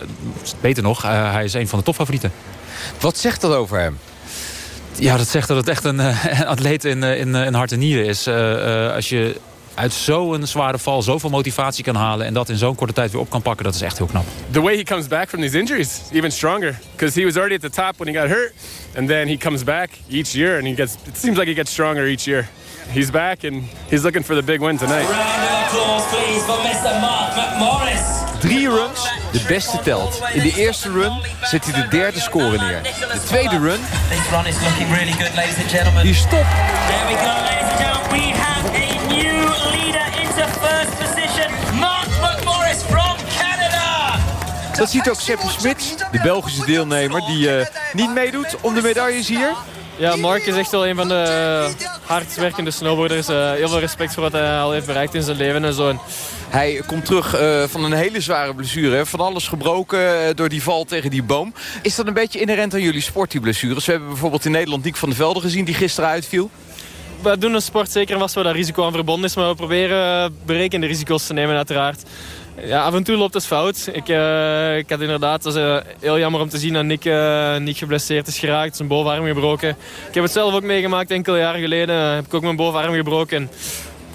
Speaker 21: beter nog, hij is een van de topfavorieten.
Speaker 20: Wat zegt dat over hem?
Speaker 21: Ja, dat zegt dat het echt een, (laughs) een atleet in, in, in hart en nieren is. als je uit zo'n zware val zoveel motivatie kan halen... en dat in zo'n korte tijd weer op kan pakken, dat is echt heel knap.
Speaker 24: The way he comes back from these injuries, even stronger. Because he was already at the top when he got hurt. And then he comes back each year and he gets, it seems like he gets stronger each year. He's back and he's looking for the big win tonight.
Speaker 20: Drie runs, de beste telt. In de eerste run zet hij de derde score neer. De tweede run... Die stopt.
Speaker 23: There we go, ladies and gentlemen. We have a new leader into first position. Mark McMorris from Canada.
Speaker 20: Dat ziet ook Seppe Smits, de Belgische deelnemer... die uh, niet meedoet om de medailles hier.
Speaker 27: Ja, Mark is echt wel een van de hardst werkende snowboarders. Uh, heel veel respect voor wat hij al heeft bereikt in zijn leven en zo. En
Speaker 20: hij komt terug uh, van een hele zware blessure. Van alles gebroken uh, door die val tegen die boom. Is dat een beetje inherent aan jullie sport, die blessures? We hebben bijvoorbeeld in Nederland Niek van der Velde gezien... die gisteren uitviel.
Speaker 27: We doen een sport zeker vast waar dat risico aan verbonden is. Maar we proberen berekende risico's te nemen uiteraard. Ja, af en toe loopt het fout. Ik, uh, ik had inderdaad, het is heel jammer om te zien dat Nick, Nick geblesseerd is geraakt. Zijn bovenarm gebroken. Ik heb het zelf ook meegemaakt enkele jaren geleden. heb ik ook mijn bovenarm gebroken.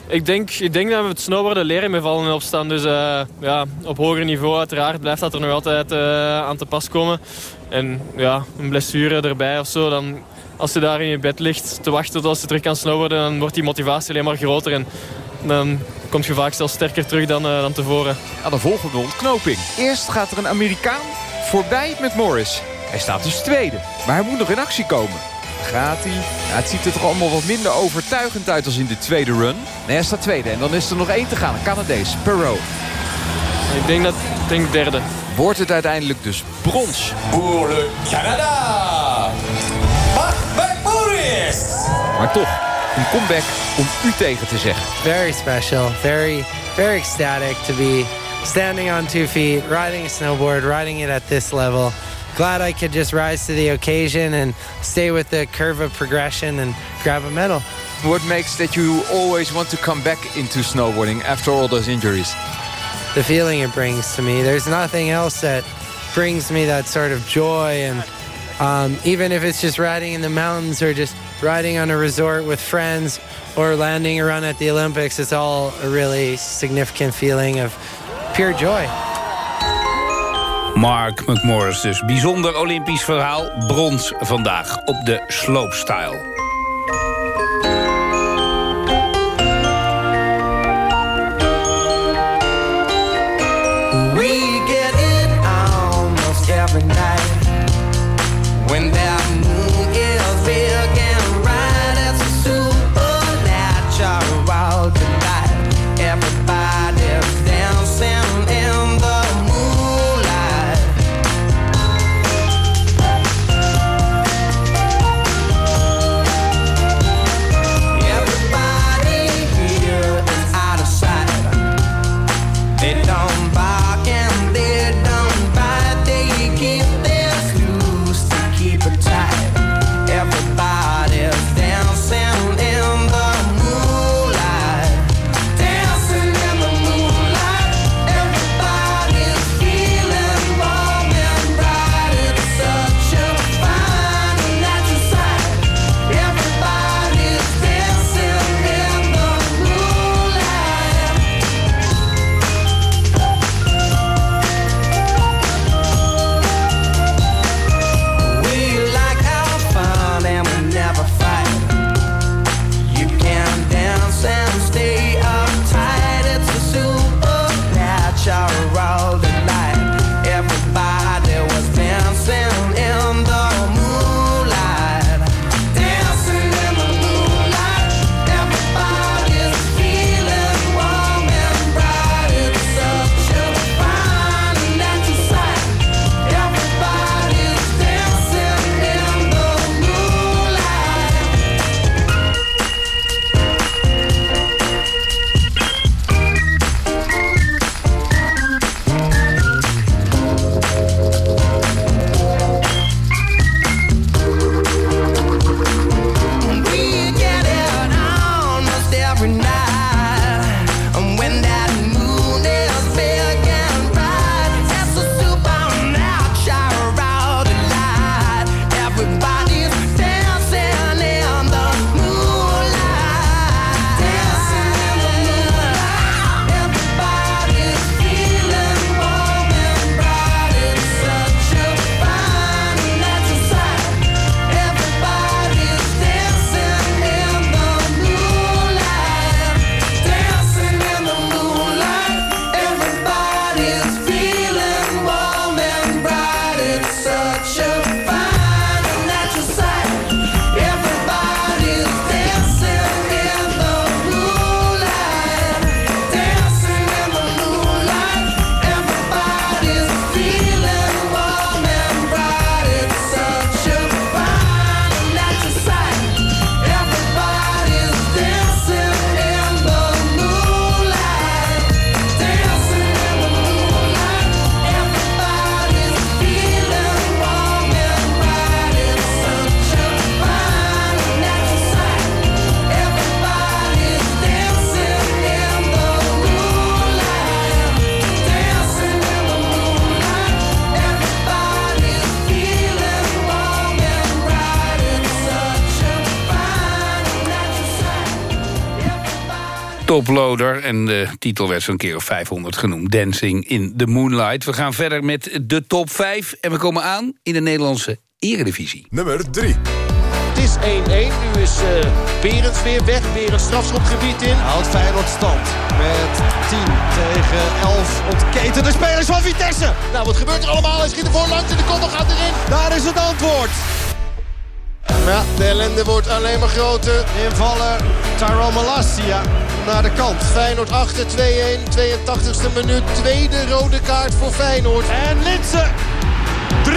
Speaker 27: Ik denk, ik denk dat we het snowboarden leren met vallen en opstaan. Dus ja, op hoger niveau uiteraard blijft dat er nog altijd aan te pas komen. En ja, een blessure erbij of zo, dan als je daar in je bed ligt te wachten tot als je terug kan snowboarden, dan wordt die motivatie alleen maar groter. En dan kom je vaak zelfs sterker terug dan, uh, dan tevoren.
Speaker 20: Aan de volgende ontknoping. Eerst gaat er een Amerikaan voorbij met Morris. Hij staat dus tweede, maar hij moet nog in actie komen. Gaat hij? Ja, het ziet er toch allemaal wat minder overtuigend uit als in de tweede run. Nee, hij staat tweede en dan is er nog één te gaan. Een Canadees, Perot.
Speaker 27: Ik denk dat ik denk derde.
Speaker 20: Wordt het uiteindelijk dus brons.
Speaker 23: Pour le Canada.
Speaker 20: Maar toch, een comeback om u tegen te zeggen.
Speaker 28: Very special, very, very ecstatic to be standing on two feet, riding a snowboard, riding it at this level. Glad I could just rise to the occasion and stay with the curve of progression and grab a medal.
Speaker 20: What makes that you always want to come back into snowboarding after all those injuries?
Speaker 28: The feeling it brings to me. There's nothing else that brings me that sort of joy and um, even if it's just riding in the mountains or just riding on a resort with friends or landing a run at the Olympics, it's all a really significant feeling of pure joy.
Speaker 8: Mark McMorris dus. Bijzonder Olympisch verhaal. Brons vandaag op de slopestyle. En de titel werd zo'n keer of 500 genoemd. Dancing in the Moonlight. We gaan verder met de top 5. En we komen aan in de Nederlandse eredivisie.
Speaker 6: Nummer 3.
Speaker 29: Het is 1-1. Nu is uh, Berends weer weg. Weer een strafschopgebied in.
Speaker 25: Houdt Feyenoord stand met 10 tegen 11 ontketen de spelers van Vitesse.
Speaker 29: Nou, wat gebeurt er allemaal? Hij schiet er voorlangs en de koppel gaat erin.
Speaker 25: Daar is het antwoord.
Speaker 29: Ja, de ellende wordt alleen maar groter.
Speaker 25: Invallen Tyrone Malassia naar de kant.
Speaker 29: Feyenoord achter 2-1, 82e minuut. Tweede rode kaart voor Feyenoord.
Speaker 25: En Linsen 3-1.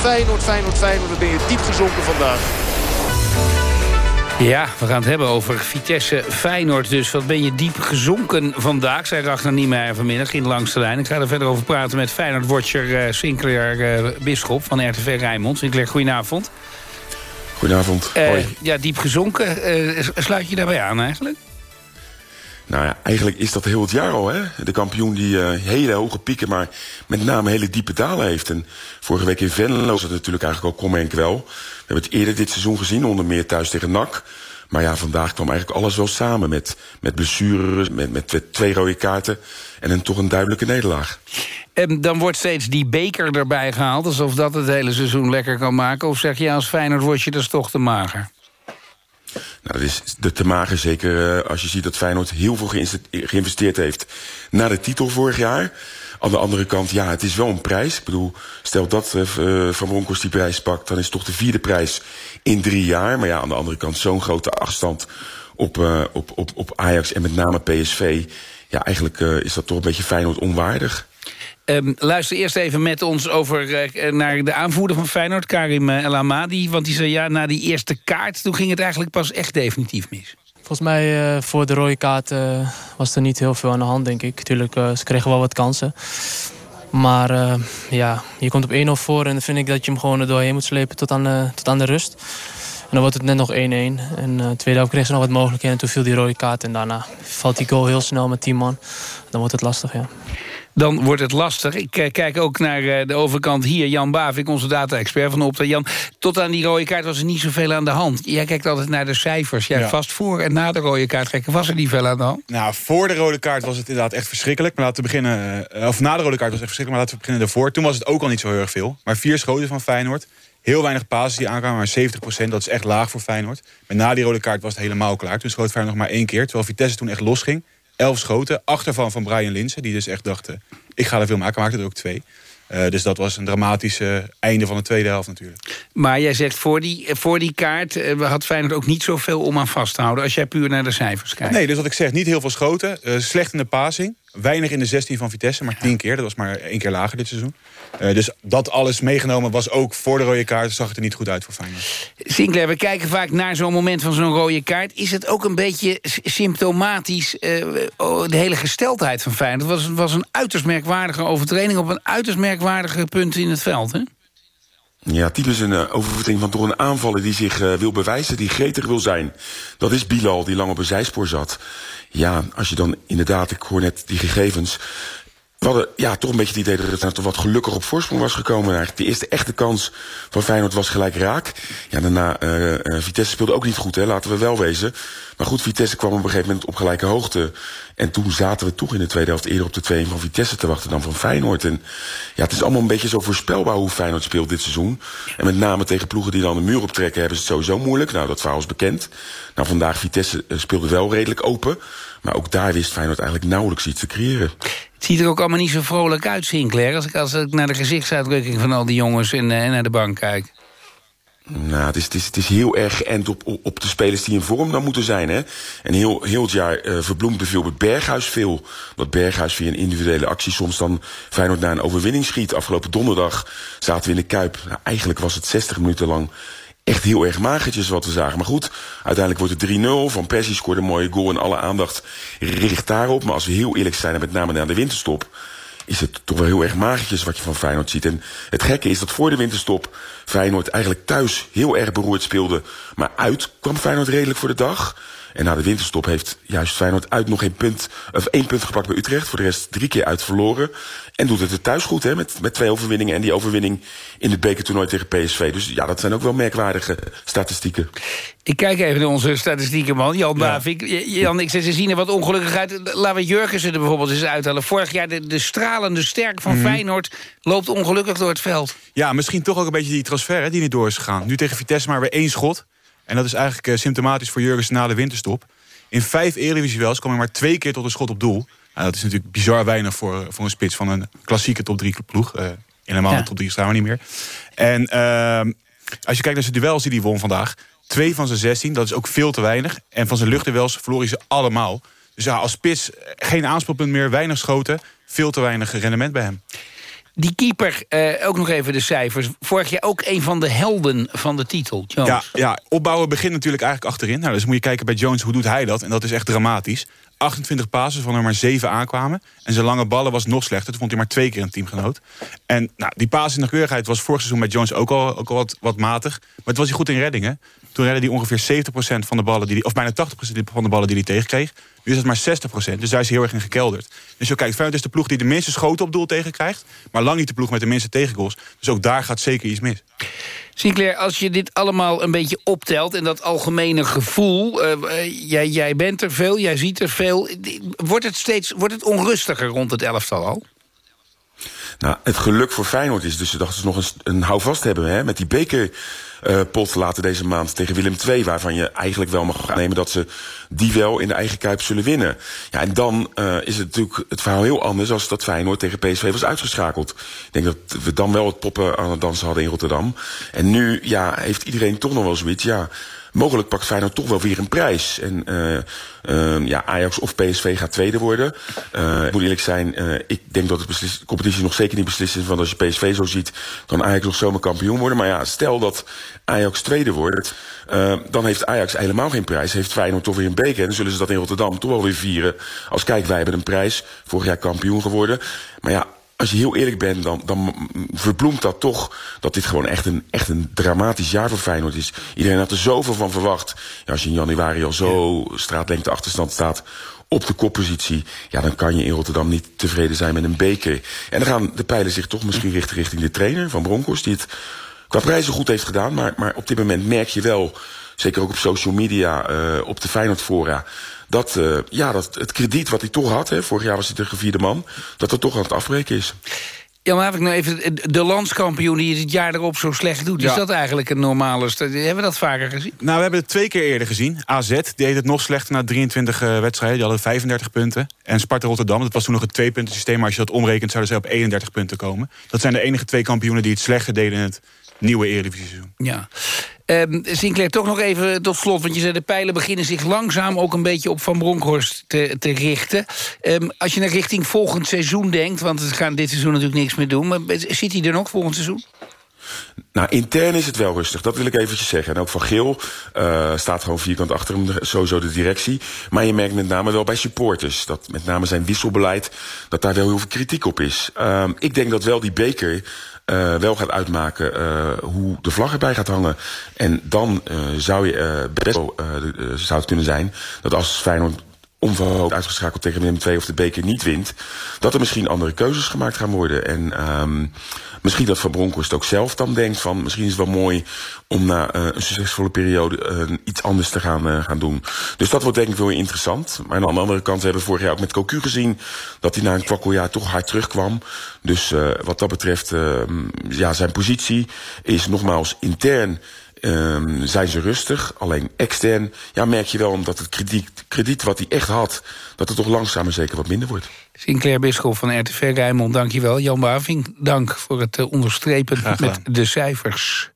Speaker 29: Feyenoord, Feyenoord, Feyenoord. Dan ben je diep gezonken vandaag.
Speaker 8: Ja, we gaan het hebben over Vitesse Feyenoord. Dus wat ben je diep gezonken vandaag, zei Ragnar Niemeyer vanmiddag in Langs de Lijn. Ik ga er verder over praten met Feyenoord-watcher uh, Sinclair uh, Bisschop van RTV Rijnmond. Sinclair, goedenavond.
Speaker 30: Goedenavond.
Speaker 8: Uh,
Speaker 30: Hoi.
Speaker 8: Ja, diep gezonken. sluit je daarbij aan eigenlijk?
Speaker 30: Nou ja, eigenlijk is dat heel het jaar al. Hè? De kampioen die uh, hele hoge pieken, maar met name hele diepe dalen heeft. En vorige week in Venlo was het natuurlijk eigenlijk al kom en kwel. We hebben het eerder dit seizoen gezien, onder meer thuis tegen NAC. Maar ja, vandaag kwam eigenlijk alles wel samen. Met, met blessures, met, met twee rode kaarten en een toch een duidelijke nederlaag.
Speaker 8: En dan wordt steeds die beker erbij gehaald... alsof dat het hele seizoen lekker kan maken. Of zeg je als Feyenoord word je dus toch te mager?
Speaker 30: Nou, dat is de te mager, zeker uh, als je ziet dat Feyenoord heel veel geïnvesteerd heeft... na de titel vorig jaar. Aan de andere kant, ja, het is wel een prijs. Ik bedoel, stel dat uh, Van Bronckhorst die prijs pakt... dan is toch de vierde prijs in drie jaar. Maar ja, aan de andere kant zo'n grote afstand op, uh, op, op, op Ajax en met name PSV... ja, eigenlijk uh, is dat toch een beetje Feyenoord onwaardig.
Speaker 8: Um, luister eerst even met ons over uh, naar de aanvoerder van Feyenoord, Karim El Amadi. Want die zei ja, na die eerste kaart, toen ging het eigenlijk pas echt definitief mis.
Speaker 31: Volgens mij uh, voor de rode kaart was er niet heel veel aan de hand, denk ik. Tuurlijk, ze kregen wel wat kansen. Maar ja, je komt op 1-0 voor en dan vind ik dat je hem gewoon er doorheen moet slepen tot aan, tot aan de rust. En dan wordt het net nog 1-1. En uh, tweede helft kreeg ze nog wat mogelijkheden. En toen viel die rode kaart. En daarna valt die goal heel snel met 10 man. Dan wordt het lastig, ja
Speaker 8: dan wordt het lastig. Ik uh, kijk ook naar uh, de overkant hier. Jan Bavik, onze data-expert van Opta. Jan, tot aan die rode kaart was er niet zoveel aan de hand. Jij kijkt altijd naar de cijfers. Jij ja. vast voor en na de rode kaart kijken. Was er niet veel aan de hand?
Speaker 16: Nou, voor de rode kaart was het inderdaad echt verschrikkelijk. Maar laten we beginnen... Uh, of na de rode kaart was het echt verschrikkelijk. Maar laten we beginnen ervoor. Toen was het ook al niet zo heel erg veel. Maar vier schoten van Feyenoord. Heel weinig passes die aankwamen, maar 70% Dat is echt laag voor Feyenoord. Maar na die rode kaart was het helemaal klaar. Toen schoot Feyenoord nog maar één keer. Terwijl Vitesse toen echt losging. Elf schoten. Achtervan van Brian Linsen. Die dus echt dacht, uh, ik ga er veel maken. Maakte er ook twee. Uh, dus dat was een dramatisch uh, einde van de tweede helft natuurlijk.
Speaker 8: Maar jij zegt, voor die, voor die kaart uh, had Feyenoord ook niet zoveel om aan vast te houden... als jij puur naar de cijfers kijkt.
Speaker 16: Nee, dus wat ik zeg, niet heel veel schoten. slecht in de passing. Weinig in de 16 van Vitesse, maar tien keer. Dat was maar één keer lager dit seizoen. Uh, dus dat alles meegenomen was ook voor de rode kaart. Zag het er niet goed uit voor Feyenoord.
Speaker 8: Sinclair, we kijken vaak naar zo'n moment van zo'n rode kaart. Is het ook een beetje symptomatisch, uh, de hele gesteldheid van Feyenoord? Het was, was een uiterst merkwaardige overtreding... op een uiterst merkwaardige punt in het veld, hè?
Speaker 30: Ja, typisch een uh, overtreding van toch een aanvaller die zich uh, wil bewijzen, die gretig wil zijn. Dat is Bilal, die lang op een zijspoor zat. Ja, als je dan inderdaad, ik hoor net die gegevens... We hadden ja, toch een beetje het idee dat het toch wat gelukkig op voorsprong was gekomen. Eigenlijk de eerste echte kans van Feyenoord was gelijk raak. Ja, daarna, uh, Vitesse speelde ook niet goed, hè, laten we wel wezen. Maar goed, Vitesse kwam op een gegeven moment op gelijke hoogte. En toen zaten we toch in de tweede helft eerder op de 2-1 van Vitesse te wachten dan van Feyenoord. En ja, het is allemaal een beetje zo voorspelbaar hoe Feyenoord speelt dit seizoen. En met name tegen ploegen die dan de muur optrekken hebben ze het sowieso moeilijk. Nou, dat verhaal is bekend. Nou, vandaag Vitesse speelde wel redelijk open. Maar ook daar wist Feyenoord eigenlijk nauwelijks iets te creëren.
Speaker 8: Het ziet er ook allemaal niet zo vrolijk uit, Sinclair... als ik, als ik naar de gezichtsuitdrukking van al die jongens en, en naar de bank kijk.
Speaker 30: Nou, het is, het is, het is heel erg geënt op, op, op de spelers die in vorm dan moeten zijn. Hè? En heel, heel het jaar uh, verbloemt bijvoorbeeld Berghuis veel. Dat Berghuis via een individuele actie soms dan Feyenoord naar een overwinning schiet. Afgelopen donderdag zaten we in de Kuip. Nou, eigenlijk was het 60 minuten lang echt heel erg magertjes wat we zagen. Maar goed, uiteindelijk wordt het 3-0. Van Persie scoorde een mooie goal en alle aandacht richt daarop. Maar als we heel eerlijk zijn en met name na de winterstop... is het toch wel heel erg magertjes wat je van Feyenoord ziet. En het gekke is dat voor de winterstop Feyenoord eigenlijk thuis heel erg beroerd speelde. Maar uit kwam Feyenoord redelijk voor de dag. En na de winterstop heeft juist Feyenoord uit nog één punt, of één punt gepakt bij Utrecht. Voor de rest drie keer uit verloren. En doet het er thuis goed, hè, met, met twee overwinningen. En die overwinning in het bekertoernooi tegen PSV. Dus ja, dat zijn ook wel merkwaardige statistieken.
Speaker 8: Ik kijk even naar onze statistieken, man. Jan Bavik. Jan, ik zeg, ze zien er wat ongelukkig uit. Laten we Jurgensen er bijvoorbeeld eens uithalen. Vorig jaar de, de stralende sterk van
Speaker 16: Mhm.
Speaker 8: Feyenoord... loopt ongelukkig door het veld.
Speaker 16: Ja, misschien toch ook een beetje die transfer hè, die niet door is gegaan. Nu tegen Vitesse maar weer één schot. En dat is eigenlijk eh, symptomatisch voor Jurgensen na de winterstop. In vijf Eredivisie-wels kwam hij maar twee keer tot een schot op doel. Nou, dat is natuurlijk bizar weinig voor, voor een spits van een klassieke top 3 ploeg. Eh helemaal
Speaker 8: Ja.
Speaker 16: de top 3 staan we niet meer. En ehm, als je kijkt naar zijn duels die hij won vandaag... twee van zijn 16, dat is ook veel te weinig. En van zijn luchtduels verloor hij ze allemaal. Dus ja, als spits eh, geen aanspeelpunt meer, weinig schoten... veel te weinig rendement bij hem.
Speaker 8: Die keeper, eh, ook nog even de cijfers. Vorig jaar ook een van de helden van de titel, Jones.
Speaker 16: Ja, ja, opbouwen begint natuurlijk eigenlijk achterin. Nou, dus moet je kijken bij Jones, hoe doet hij dat? En dat is echt dramatisch. 28 passes, van er maar 7 aankwamen. En zijn lange ballen was nog slechter. Toen vond hij maar twee keer een teamgenoot. En nou, die paas in was vorig seizoen bij Jones ook al, ook wat, wat matig. Maar het was hij goed in reddingen. Toen redde hij ongeveer 70% van de ballen, die hij, of bijna 80% van de ballen die hij tegenkreeg. Nu is het maar 60%, dus daar is hij heel erg in gekelderd. Dus je kijkt, Feyenoord is de ploeg die de minste schoten op doel tegenkrijgt. Maar lang niet de ploeg met de minste tegengoals. Dus ook daar gaat zeker iets mis.
Speaker 8: Sinclair, als je dit allemaal een beetje optelt... en dat algemene gevoel, eh, eh, jij, jij bent er veel, jij ziet er veel... wordt het steeds wordt het onrustiger rond het elftal al?
Speaker 30: Nou, het geluk voor Feyenoord is dus dat ze nog een, een houvast hebben hè, met die beker. Eh, pot later deze maand tegen Willem II... waarvan je eigenlijk wel mag aannemen dat ze die wel in de eigen kuip zullen winnen. Ja, en dan eh, is het natuurlijk het verhaal heel anders... als dat Feyenoord tegen PSV was uitgeschakeld. Ik denk dat we dan wel het poppen aan het dansen hadden in Rotterdam. En nu ja, heeft iedereen toch nog wel zoiets... Ja, mogelijk pakt Feyenoord toch wel weer een prijs. En eh, ja, Ajax of PSV gaat tweede worden. Eh, ik moet eerlijk zijn, eh, ik denk dat de competitie nog zeker niet beslist is. Want als je PSV zo ziet, kan Ajax nog zomaar kampioen worden. Maar ja, stel dat Ajax tweede wordt, dan heeft Ajax helemaal geen prijs. Heeft Feyenoord toch weer een beker. En dan zullen ze dat in Rotterdam toch wel weer vieren. Als kijk, wij hebben een prijs. Vorig jaar kampioen geworden. Maar ja, als je heel eerlijk bent, dan, dan verbloemt dat toch... dat dit gewoon echt een, echt een dramatisch jaar voor Feyenoord is. Iedereen had er zoveel van verwacht. Ja, als je in januari al zo straatlengte achterstand staat op de koppositie... ja, dan kan je in Rotterdam niet tevreden zijn met een beker. En dan gaan de pijlen zich toch misschien richten richting de trainer van Broncos... die het qua prijzen goed heeft gedaan. Maar, maar op dit moment merk je wel, zeker ook op social media, eh, op de Feyenoord fora... dat, eh, ja, dat het krediet wat hij toch had, hè, vorig jaar was hij de gevierde man... dat dat toch aan het afbreken is.
Speaker 8: Ja, maar heb ik nou even de landskampioen die het jaar erop zo slecht doet. Is dat eigenlijk een normale... Hebben we dat vaker gezien?
Speaker 16: Nou, we hebben het twee keer eerder gezien. AZ die deed het nog slechter na 23 eh, wedstrijden. Die hadden 35 punten. En Sparta Rotterdam, dat was toen nog het twee-punten systeem. Maar als je dat omrekent, zouden ze op 31 punten komen. Dat zijn de enige twee kampioenen die het slechter deden in het nieuwe Eredivisie seizoen.
Speaker 8: Ja. Ehm Sinclair, toch nog even tot slot. Want je zei de pijlen beginnen zich langzaam ook een beetje op Van Bronckhorst te, te richten. Ehm, als je naar richting volgend seizoen denkt... want we gaan dit seizoen natuurlijk niks meer doen... maar zit hij er nog volgend seizoen?
Speaker 30: Nou, intern is het wel rustig, dat wil ik eventjes zeggen. En ook van Geel eh, staat gewoon vierkant achter hem, sowieso de directie. Maar je merkt met name wel bij supporters... dat met name zijn wisselbeleid, dat daar wel heel veel kritiek op is. Ehm, ik denk dat wel die beker eh, wel gaat uitmaken eh, hoe de vlag erbij gaat hangen. En dan zou je best zou het kunnen zijn... dat als Feyenoord onverhoopt uitgeschakeld tegen Willem II of de beker niet wint... dat er misschien andere keuzes gemaakt gaan worden. En ehm, misschien dat Van Bronckhorst ook zelf dan denkt van... misschien is het wel mooi om na eh, een succesvolle periode eh, iets anders te gaan, eh, gaan doen. Dus dat wordt denk ik wel interessant. Maar aan de andere kant hebben we vorig jaar ook met Cocu gezien... dat hij na een kwakkeljaar toch hard terugkwam. Dus wat dat betreft, eh, ja, zijn positie is nogmaals intern... Ehm, zijn ze rustig. Alleen extern ja, merk je wel omdat het krediet, krediet wat hij echt had... dat het toch langzaam maar zeker wat minder wordt.
Speaker 8: Sinclair Bisschop van RTV Rijnmond, dankjewel. Jan Baving, dank voor het eh, onderstrepen met de cijfers.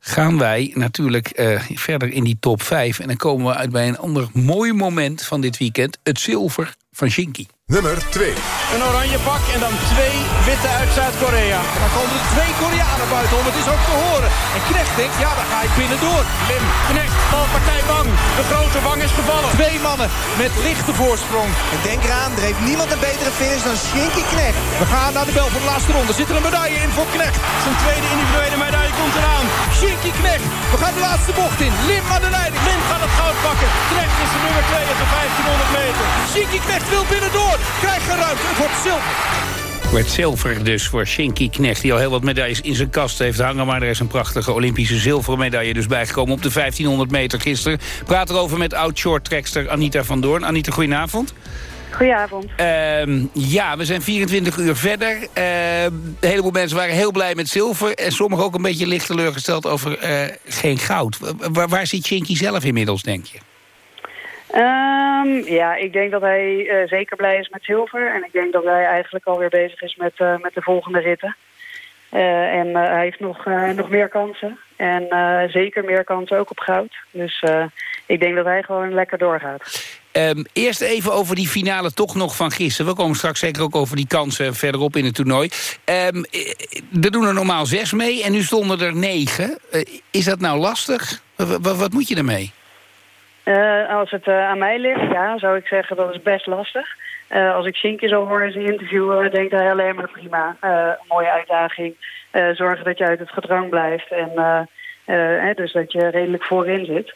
Speaker 8: Gaan wij natuurlijk eh, verder in die top 5. En dan komen we uit bij een ander mooi moment van dit weekend. Het zilver van Shinky.
Speaker 6: Nummer 2.
Speaker 32: Een oranje pak en dan twee witte uit Zuid-Korea. En dan komen er twee Koreanen buitenom. Het is ook te horen. En Knecht denkt, ja, dan ga ik binnendoor. Lim, Knecht, valpartij Wang. De grote Wang is gevallen. Twee mannen met lichte voorsprong.
Speaker 33: En denk eraan, er heeft niemand een betere finish dan Shinky Knecht.
Speaker 32: We gaan naar de bel voor de laatste ronde. Zit er een medaille in voor Knecht. Zijn tweede individuele medaille komt eraan. Shinky Knecht. We gaan de laatste bocht in. Lim aan de leiding. Lim gaat het goud pakken. Knecht is de nummer 2 op de 1500 meter. Shinky Knecht wil binnendoor. Krijgt geen ruimte. Het wordt zilver.
Speaker 8: Werd zilver dus voor Shinky Knecht, die al heel wat medailles in zijn kast heeft hangen. Maar er is een prachtige Olympische zilveren medaille dus bijgekomen op de 1500 meter gisteren. Praat erover met oud-shorttrekster Anita van Doorn. Anita, goedenavond.
Speaker 34: Goedenavond.
Speaker 8: Ehm, ja, we zijn 24 uur verder. Ehm, een heleboel mensen waren heel blij met zilver. En sommigen ook een beetje licht teleurgesteld over eh, geen goud. Waar, waar zit Shinky zelf inmiddels, denk je?
Speaker 34: Ehm, ja, ik denk dat hij eh, zeker blij is met zilver. En ik denk dat hij eigenlijk alweer bezig is met, eh, met de volgende ritten. En hij heeft nog, nog meer kansen. En zeker meer kansen ook op goud. Dus ik denk dat hij gewoon lekker doorgaat.
Speaker 8: Ehm, eerst even over die finale toch nog van gisteren. We komen straks zeker ook over die kansen verderop in het toernooi. Um, er doen er normaal zes mee en nu stonden er negen. is dat nou lastig? wat moet je ermee?
Speaker 34: Uh, als het aan mij ligt, ja, zou ik zeggen dat is best lastig. Als ik Shinky zo hoor in zijn interview, denkt hij alleen maar prima. mooie uitdaging. zorgen dat je uit het gedrang blijft. En hè, dus dat je redelijk voorin zit.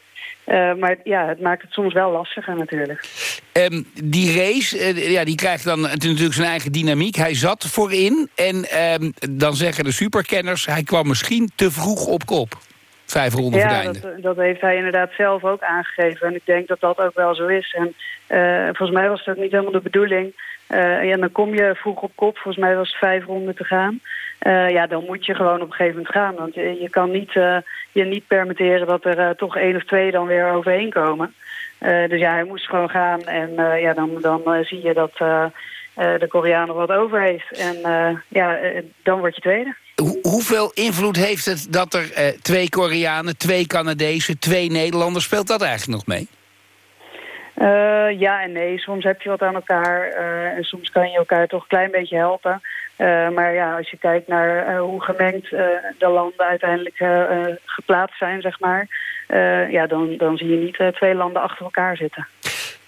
Speaker 34: Maar ja, het maakt het soms wel lastiger natuurlijk.
Speaker 8: Um, die race, ja, die krijgt dan natuurlijk zijn eigen dynamiek. Hij zat voorin en um, dan zeggen de superkenners... hij kwam misschien te vroeg op kop vijf ronden
Speaker 34: ja, dat, dat, heeft hij inderdaad zelf ook aangegeven. En ik denk dat dat ook wel zo is. En uh, volgens mij was dat niet helemaal de bedoeling. Ja, dan kom je vroeg op kop. Volgens mij was het vijf ronden te gaan. Uh, ja, dan moet je gewoon op een gegeven moment gaan. Want je, je kan niet, je niet permitteren dat er toch één of twee dan weer overheen komen. dus ja, hij moest gewoon gaan. En ja, dan, dan zie je dat de Koreaan nog wat over heeft. En ja, dan word je tweede
Speaker 8: hoeveel invloed heeft het dat er eh, twee Koreanen, twee Canadezen, twee Nederlanders... speelt dat eigenlijk nog mee?
Speaker 34: Ja en nee. Soms heb je wat aan elkaar en soms kan je elkaar toch een klein beetje helpen. Uh, maar ja, als je kijkt naar hoe gemengd de landen uiteindelijk geplaatst zijn, zeg maar... ja, dan, dan zie je niet twee landen achter elkaar zitten.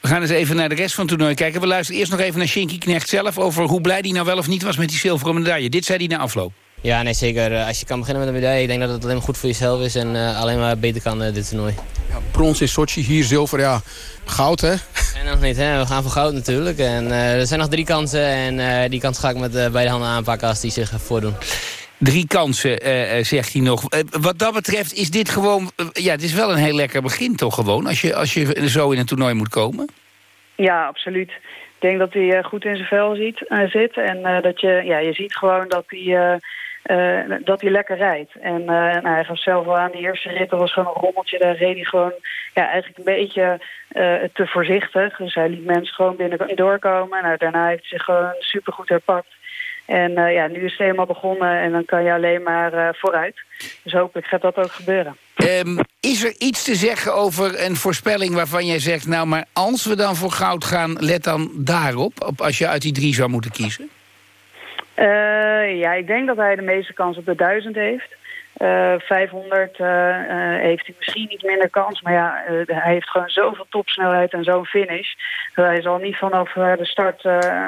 Speaker 8: We gaan eens even naar de rest van het toernooi kijken. We luisteren eerst nog even naar Shinky Knecht zelf... over hoe blij hij nou wel of niet was met die zilveren medaille. Dit zei hij na afloop.
Speaker 35: Ja, nee, zeker. Eh, als je kan beginnen met een medaille, ik denk dat het alleen maar goed voor jezelf is en uh, alleen maar beter kan uh, dit toernooi.
Speaker 22: Brons in Sochi, hier zilver, ja, goud hè?
Speaker 35: En nog niet, hè? we gaan voor goud natuurlijk. En uh, er zijn nog drie kansen en die kans ga ik met beide handen aanpakken als die zich voordoen.
Speaker 8: Drie kansen, zegt hij nog. wat dat betreft is dit gewoon... ja, het is wel een heel lekker begin toch gewoon... als je, als je zo in een toernooi moet komen?
Speaker 34: Ja, absoluut. Ik denk dat hij goed in zijn vel ziet, zit. En dat je, ja, je ziet gewoon dat hij uh, dat hij lekker rijdt. En uh, nou, hij gaf zelf wel aan, die eerste rit was gewoon een rommeltje. Daar reed hij gewoon ja, eigenlijk een beetje uh, te voorzichtig. Dus hij liet mensen gewoon binnen doorkomen. Nou, daarna heeft hij zich gewoon supergoed herpakt. En ja, nu is het helemaal begonnen en dan kan je alleen maar vooruit. Dus hopelijk gaat dat ook gebeuren.
Speaker 8: Um, is er iets te zeggen over een voorspelling waarvan jij zegt... nou, maar als we dan voor goud gaan, let dan daarop... Op als je uit die drie zou moeten kiezen?
Speaker 34: Uh, ja, ik denk dat hij de meeste kans op de 1000 heeft. Uh, 500 uh, heeft hij misschien iets minder kans. Maar ja, hij heeft gewoon zoveel topsnelheid en zo'n finish. Hij zal niet vanaf de start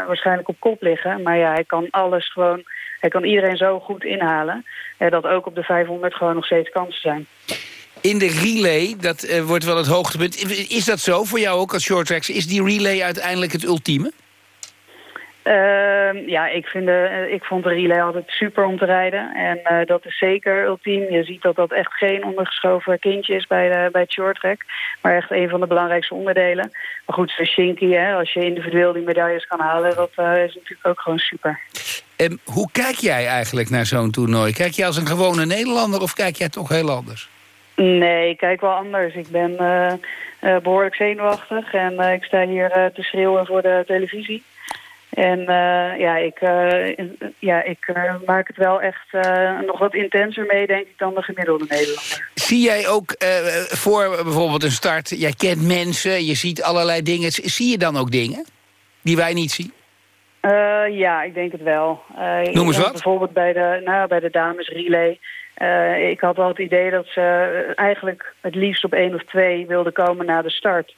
Speaker 34: waarschijnlijk op kop liggen. Maar ja, hij kan alles gewoon... Hij kan iedereen zo goed inhalen. dat ook op de 500 gewoon nog steeds kansen zijn.
Speaker 8: In de relay, dat wordt wel het hoogtepunt. Is dat zo voor jou ook als shorttracks? Is die relay uiteindelijk het ultieme?
Speaker 34: Uh, ja, ik, vind de, ik vond de relay altijd super om te rijden. En uh, dat is zeker ultiem. Je ziet dat dat echt geen ondergeschoven kindje is bij, de, bij het shorttrack. Maar echt een van de belangrijkste onderdelen. Maar goed, voor Shinky, hè, als je individueel die medailles kan halen... dat uh, is natuurlijk ook gewoon super.
Speaker 8: En hoe kijk jij eigenlijk naar zo'n toernooi? Kijk je als een gewone Nederlander of kijk jij toch heel anders?
Speaker 34: Nee, ik kijk wel anders. Ik ben behoorlijk zenuwachtig en ik sta hier te schreeuwen voor de televisie. En uh, ja, ik, uh, ja, ik uh, maak het wel echt nog wat intenser mee, denk ik, dan de gemiddelde Nederlander.
Speaker 8: Zie jij ook voor bijvoorbeeld een start, jij kent mensen, je ziet allerlei dingen. Zie je dan ook dingen? die wij niet zien?
Speaker 28: Eh, ja, ik denk het wel. Eh,
Speaker 8: Noem eens wat.
Speaker 28: Bijvoorbeeld bij de, nou, bij de dames relay. Eh, ik had wel het idee dat ze eh, eigenlijk het liefst op één of twee wilden komen na de start.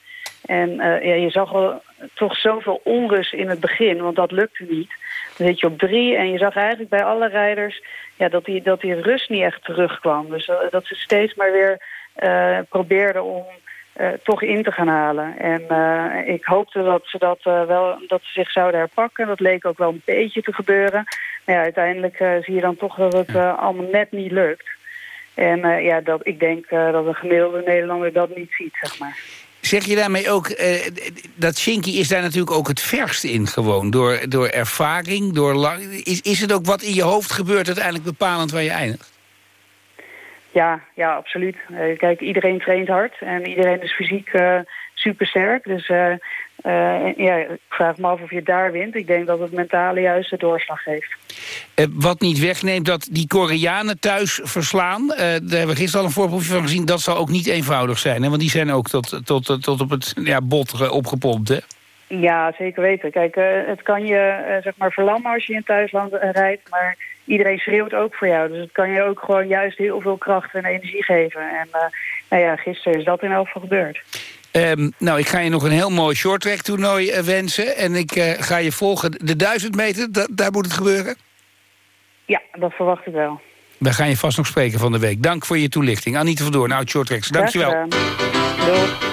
Speaker 28: En eh, ja, je zag wel toch zoveel onrust in het begin, want dat lukte niet. Dan zit je op drie en je zag eigenlijk bij alle rijders ja, dat, die, dat die rust niet echt terugkwam. Dus eh, dat ze steeds maar weer eh, probeerden om toch in te gaan halen. En ik hoopte dat ze dat wel dat ze zich zouden herpakken. Dat leek ook wel een beetje te gebeuren. Maar ja, uiteindelijk zie je dan toch dat het allemaal net niet lukt. En ja, dat, ik denk dat een gemiddelde Nederlander dat niet ziet, zeg maar.
Speaker 8: Zeg je daarmee ook, eh, dat Shinky is daar natuurlijk ook het verst in gewoon. Door, door ervaring, door lang... Is, is het ook wat in je hoofd gebeurt uiteindelijk bepalend waar je eindigt?
Speaker 28: Ja, ja, absoluut. Eh, kijk, iedereen traint hard en iedereen is fysiek eh supersterk. Dus eh, ja, ik vraag me af of je daar wint. Ik denk dat het mentale juist de doorslag geeft.
Speaker 8: Eh, wat niet wegneemt dat die Koreanen thuis verslaan. eh, daar hebben we gisteren al een voorproefje van gezien. Dat zal ook niet eenvoudig zijn. Hè? Want die zijn ook tot, tot, tot op het ja, bot opgepompt. Hè?
Speaker 28: Ja, zeker weten. Kijk, het kan je zeg maar verlammen als je in thuisland rijdt, maar iedereen schreeuwt ook voor jou. Dus het kan je ook gewoon juist heel veel kracht en energie geven. En nou ja, gisteren is dat in elk geval gebeurd.
Speaker 8: Ehm, nou, ik ga je nog een heel mooi shorttrack toernooi eh, wensen. En ik eh, ga je volgen. De 1000 meter, da- daar moet het gebeuren.
Speaker 28: Ja, dat verwacht ik wel.
Speaker 8: We gaan je vast nog spreken van de week. Dank voor je toelichting. Anita van Doorn, oud shorttracks. Dankjewel.
Speaker 28: Graag gedaan. Doei.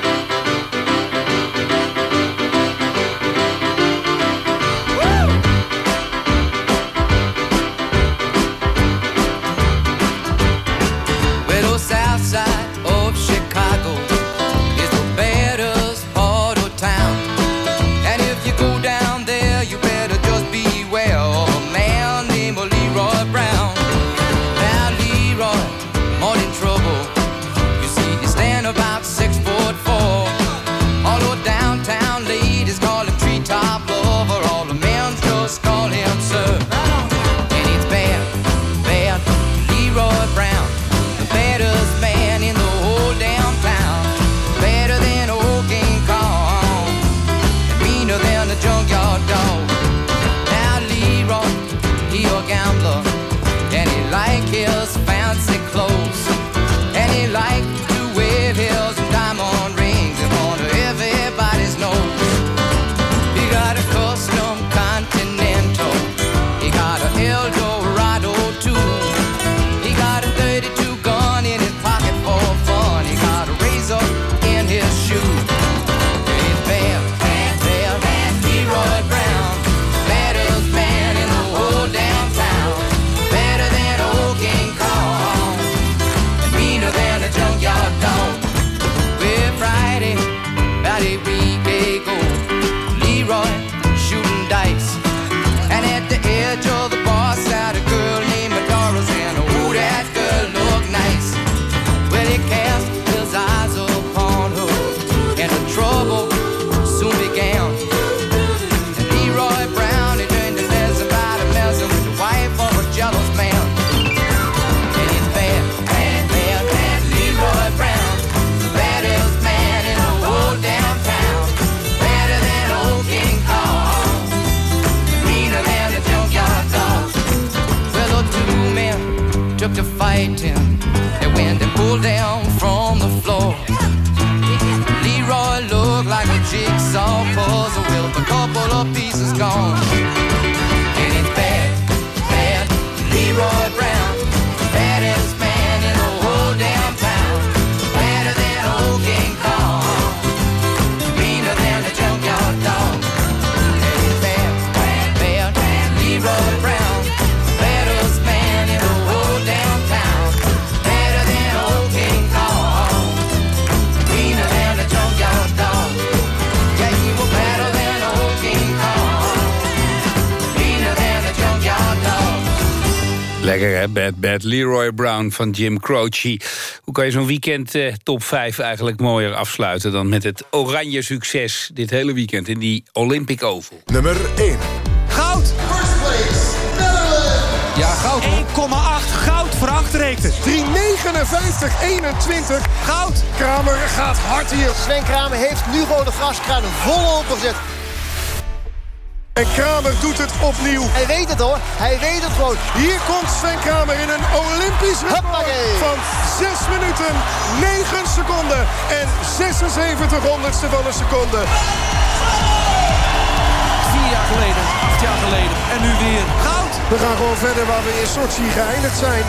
Speaker 36: Gone.
Speaker 8: Lekker hè, Bad Bad Leroy Brown van Jim Croce. Hoe kan je zo'n weekend eh, top 5 eigenlijk mooier afsluiten... dan met het oranje succes dit hele weekend in die Olympic Oval.
Speaker 7: Nummer 1.
Speaker 29: Goud! Ja, goud. 1,8 goud voor achterreekte.
Speaker 7: 3,59, 21.
Speaker 29: Goud!
Speaker 7: Kramer gaat hard hier.
Speaker 29: Sven Kramer heeft nu gewoon de gaskraan volop gezet.
Speaker 37: En Kramer doet het opnieuw.
Speaker 33: Hij weet het hoor, hij weet het gewoon.
Speaker 37: Hier komt Sven Kramer in een Olympisch record van 6 minuten, 9 seconden en 76 honderdste van een seconde.
Speaker 32: Vier jaar geleden, acht jaar geleden en nu weer goud.
Speaker 37: We gaan gewoon verder waar we in Sochi geëindigd zijn.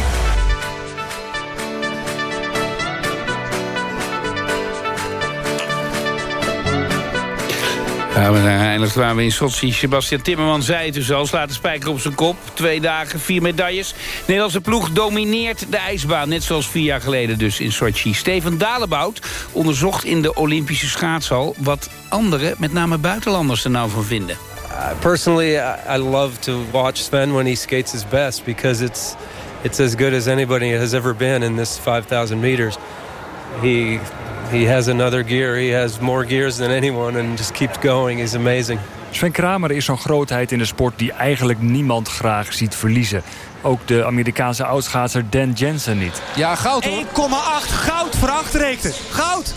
Speaker 8: We zijn geëindigd waar we in Sochi. Sebastian Timmerman zei het dus al. Slaat de spijker op zijn kop. Twee dagen, vier medailles. Nederlandse ploeg domineert de ijsbaan. Net zoals vier jaar geleden dus in Sochi. Steven Dalebout onderzocht in de Olympische schaatshal... wat anderen, met name buitenlanders, er nou van vinden.
Speaker 38: Uh, personally, I love to watch Sven when he skates his best... because it's, it's as good as anybody has ever been in this 5,000 meters. He he has another gear. He has more gears than anyone and just keeps going. He's amazing.
Speaker 39: Sven Kramer is zo'n grootheid in de sport die eigenlijk niemand graag ziet verliezen. Ook de Amerikaanse oudschaatser Dan Jensen niet.
Speaker 32: Ja, goud hoor. 1,8 goud voor Achterreekte. Goud!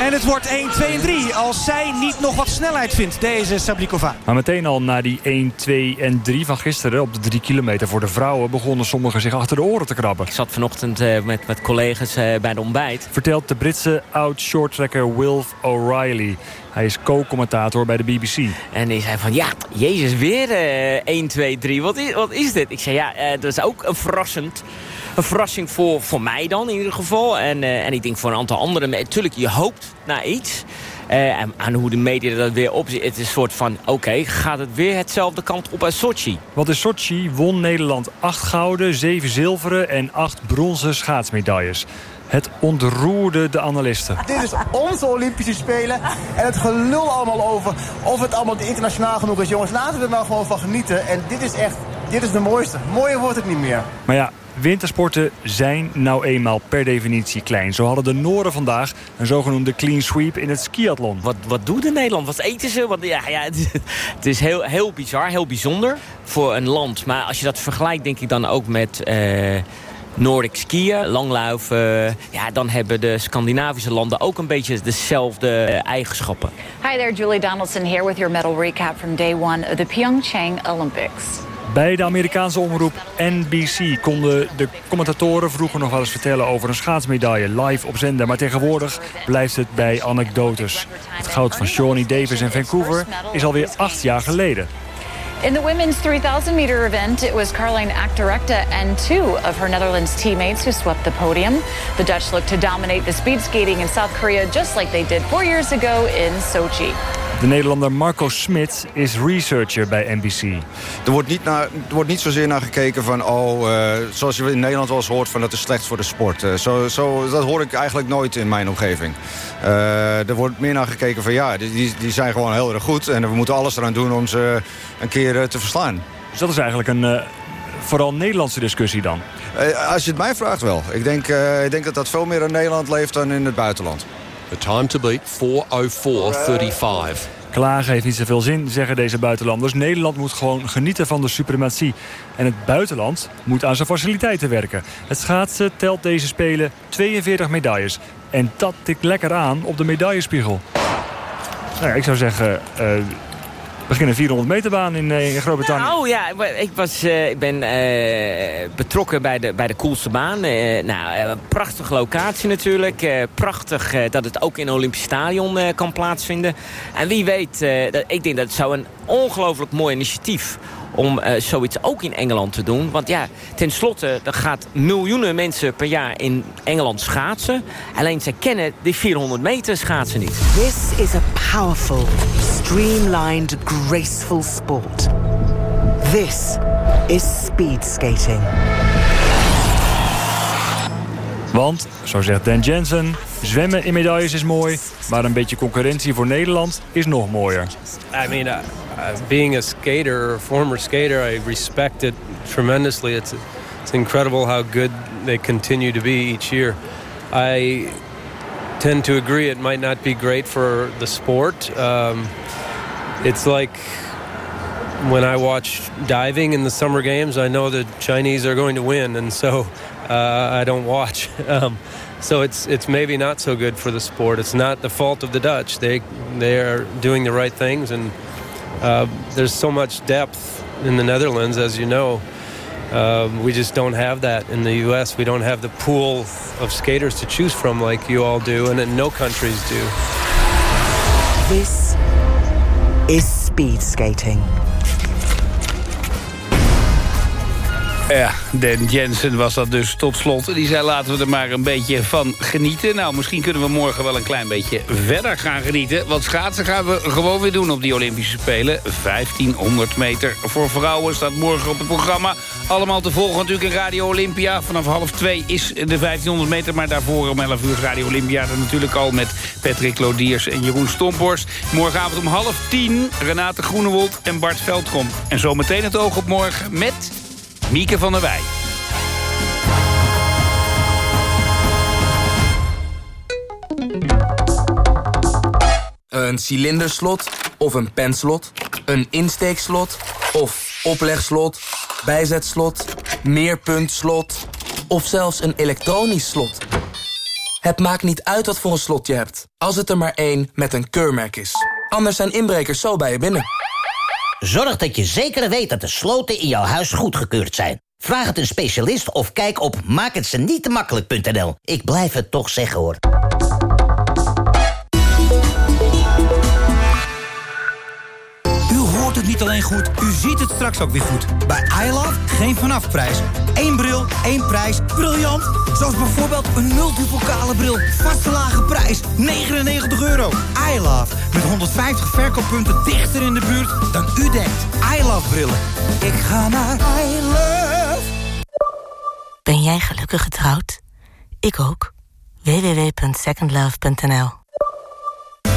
Speaker 32: En het wordt 1, 2 en 3 als zij niet nog wat snelheid vindt, deze Sablikova.
Speaker 39: Maar meteen al na die 1, 2 en 3 van gisteren op de 3 kilometer voor de vrouwen... begonnen sommigen zich achter de oren te krabben.
Speaker 40: Ik zat vanochtend uh, met, met collega's uh, bij de ontbijt.
Speaker 39: Vertelt de Britse oud-shorttracker Wilf O'Reilly. Hij is co-commentator bij de BBC.
Speaker 40: En hij zei van, ja, jezus, weer uh, 1, 2, 3. Wat is, wat is dit? Ik zei, ja, uh, dat is ook een verrassend een verrassing voor, voor mij dan in ieder geval. En, uh, en ik denk voor een aantal anderen. Natuurlijk, je hoopt naar iets. Uh, en aan hoe de media dat weer op Het is een soort van, oké, okay, gaat het weer hetzelfde kant op als Sochi?
Speaker 39: Want in Sochi won Nederland acht gouden, zeven zilveren en acht bronzen schaatsmedailles. Het ontroerde de analisten.
Speaker 33: Dit is onze Olympische Spelen. En het gelul allemaal over of het allemaal internationaal genoeg is. Jongens, laten we er nou gewoon van genieten. En dit is echt, dit is de mooiste. Mooier wordt het niet meer.
Speaker 39: Maar ja, Wintersporten zijn nou eenmaal per definitie klein. Zo hadden de Noorden vandaag een zogenoemde clean sweep in het skiathlon.
Speaker 40: Wat, wat doet de Nederland? Wat eten ze? Wat, ja, ja, (laughs) het, het is heel, heel bizar, heel bijzonder voor een land. Maar als je dat vergelijkt denk ik dan ook met... Uh, Nordic skiën, langluiven. Ja, dan hebben de Scandinavische landen ook een beetje dezelfde eigenschappen.
Speaker 41: Hi there, Julie Donaldson here with your medal recap from day one of the Pyeongchang Olympics.
Speaker 39: Bij de Amerikaanse omroep NBC konden de commentatoren vroeger nog wel eens vertellen over een schaatsmedaille live op zender. Maar tegenwoordig blijft het bij anekdotes. Het goud van Shawnee Davis in Vancouver is alweer acht jaar geleden.
Speaker 41: In the women's 3,000 meter event, it was Caroline Achterekte and two of her Netherlands teammates who swept the podium. The Dutch looked to dominate the speed skating in South Korea just like they did four years ago in Sochi.
Speaker 39: De Nederlander Marco Smit is researcher bij NBC.
Speaker 42: Er wordt niet, naar, er wordt niet zozeer naar gekeken van... oh, uh, zoals je in Nederland wel eens hoort... van dat is slecht voor de sport. Uh, zo, zo, dat hoor ik eigenlijk nooit in mijn omgeving. Uh, er wordt meer naar gekeken van ja, die, die zijn gewoon heel erg goed... en we moeten alles eraan doen om ze een keer te verslaan.
Speaker 39: Dus dat is eigenlijk een vooral Nederlandse discussie dan?
Speaker 42: als je het mij vraagt wel. Ik denk, ik denk dat dat veel meer in Nederland leeft dan in het buitenland.
Speaker 43: The time to beat 404.35.
Speaker 39: Klagen heeft niet zoveel zin, zeggen deze buitenlanders. Nederland moet gewoon genieten van de suprematie. En het buitenland moet aan zijn faciliteiten werken. Het schaatsen telt deze Spelen 42 medailles. En dat tikt lekker aan op de medaillespiegel. Nou ja, ik zou zeggen, uh, beginnen 400 meter baan in, in Groot-Brittannië.
Speaker 40: Nou ja, ik, was, uh, ik ben uh, betrokken bij de, bij de coolste baan. Uh, nou, prachtige locatie natuurlijk. prachtig dat het ook in het Olympisch Stadion kan plaatsvinden. En wie weet, dat, ik denk dat het zou een ongelooflijk mooi initiatief om uh, zoiets ook in Engeland te doen. Want ja, tenslotte, er gaat miljoenen mensen per jaar in Engeland schaatsen. Alleen ze kennen die 400 meter schaatsen niet.
Speaker 44: This is a powerful, streamlined, graceful sport. This is speed skating.
Speaker 39: Want, zo zegt Dan Jensen, zwemmen in medailles is mooi... maar een beetje concurrentie voor Nederland is nog mooier.
Speaker 38: I mean, uh, being a skater, a former skater, I respect it tremendously. It's, it's incredible how good they continue to be each year. I tend to agree it might not be great for the sport. Um, it's like when I watch diving in the summer games, I know the Chinese are going to win, and so uh, I don't watch. (laughs) Um, so it's it's maybe not so good for the sport. It's not the fault of the Dutch. They they are doing the right things, and Uh, there's so much depth in the Netherlands, as you know. Uh, we just don't have that in the U.S. We don't have the pool of skaters to choose from like you all do, and no countries do.
Speaker 44: This is speed skating.
Speaker 8: Ja, Dan Jensen was dat dus tot slot. Die zei laten we er maar een beetje van genieten. Nou, misschien kunnen we morgen wel een klein beetje verder gaan genieten. Want schaatsen gaan we gewoon weer doen op die Olympische Spelen. 1500 meter voor vrouwen staat morgen op het programma. Allemaal te volgen natuurlijk in Radio Olympia. Vanaf half twee is de 1500 meter. Maar daarvoor om 11 uur Radio Olympia. Natuurlijk al met Patrick Lodiers en Jeroen Stomphorst. Morgenavond om half tien Renate Groenewold en Bart Veldkom. En zometeen het oog op morgen met... Mieke van der Wij.
Speaker 45: Een cilinderslot of een penslot, een insteekslot of oplegslot, bijzetslot, meerpuntslot of zelfs een elektronisch slot. Het maakt niet uit wat voor een slot je hebt, als het er maar één met een keurmerk is. Anders zijn inbrekers zo bij je binnen.
Speaker 42: Zorg dat je zeker weet dat de sloten in jouw huis goedgekeurd zijn. Vraag het een specialist of kijk op maakhetzenietemakkelijk.nl. Ik blijf het toch zeggen hoor.
Speaker 46: Alleen goed, u ziet het straks ook weer goed. Bij iLove geen vanafprijs. Eén bril, één prijs. Briljant! Zoals bijvoorbeeld een multipokale bril. Vaste lage prijs, 99 euro. iLove, met 150 verkooppunten dichter in de buurt dan u denkt. iLove brillen. Ik ga naar iLove.
Speaker 44: Ben jij gelukkig getrouwd? Ik ook. www.secondlove.nl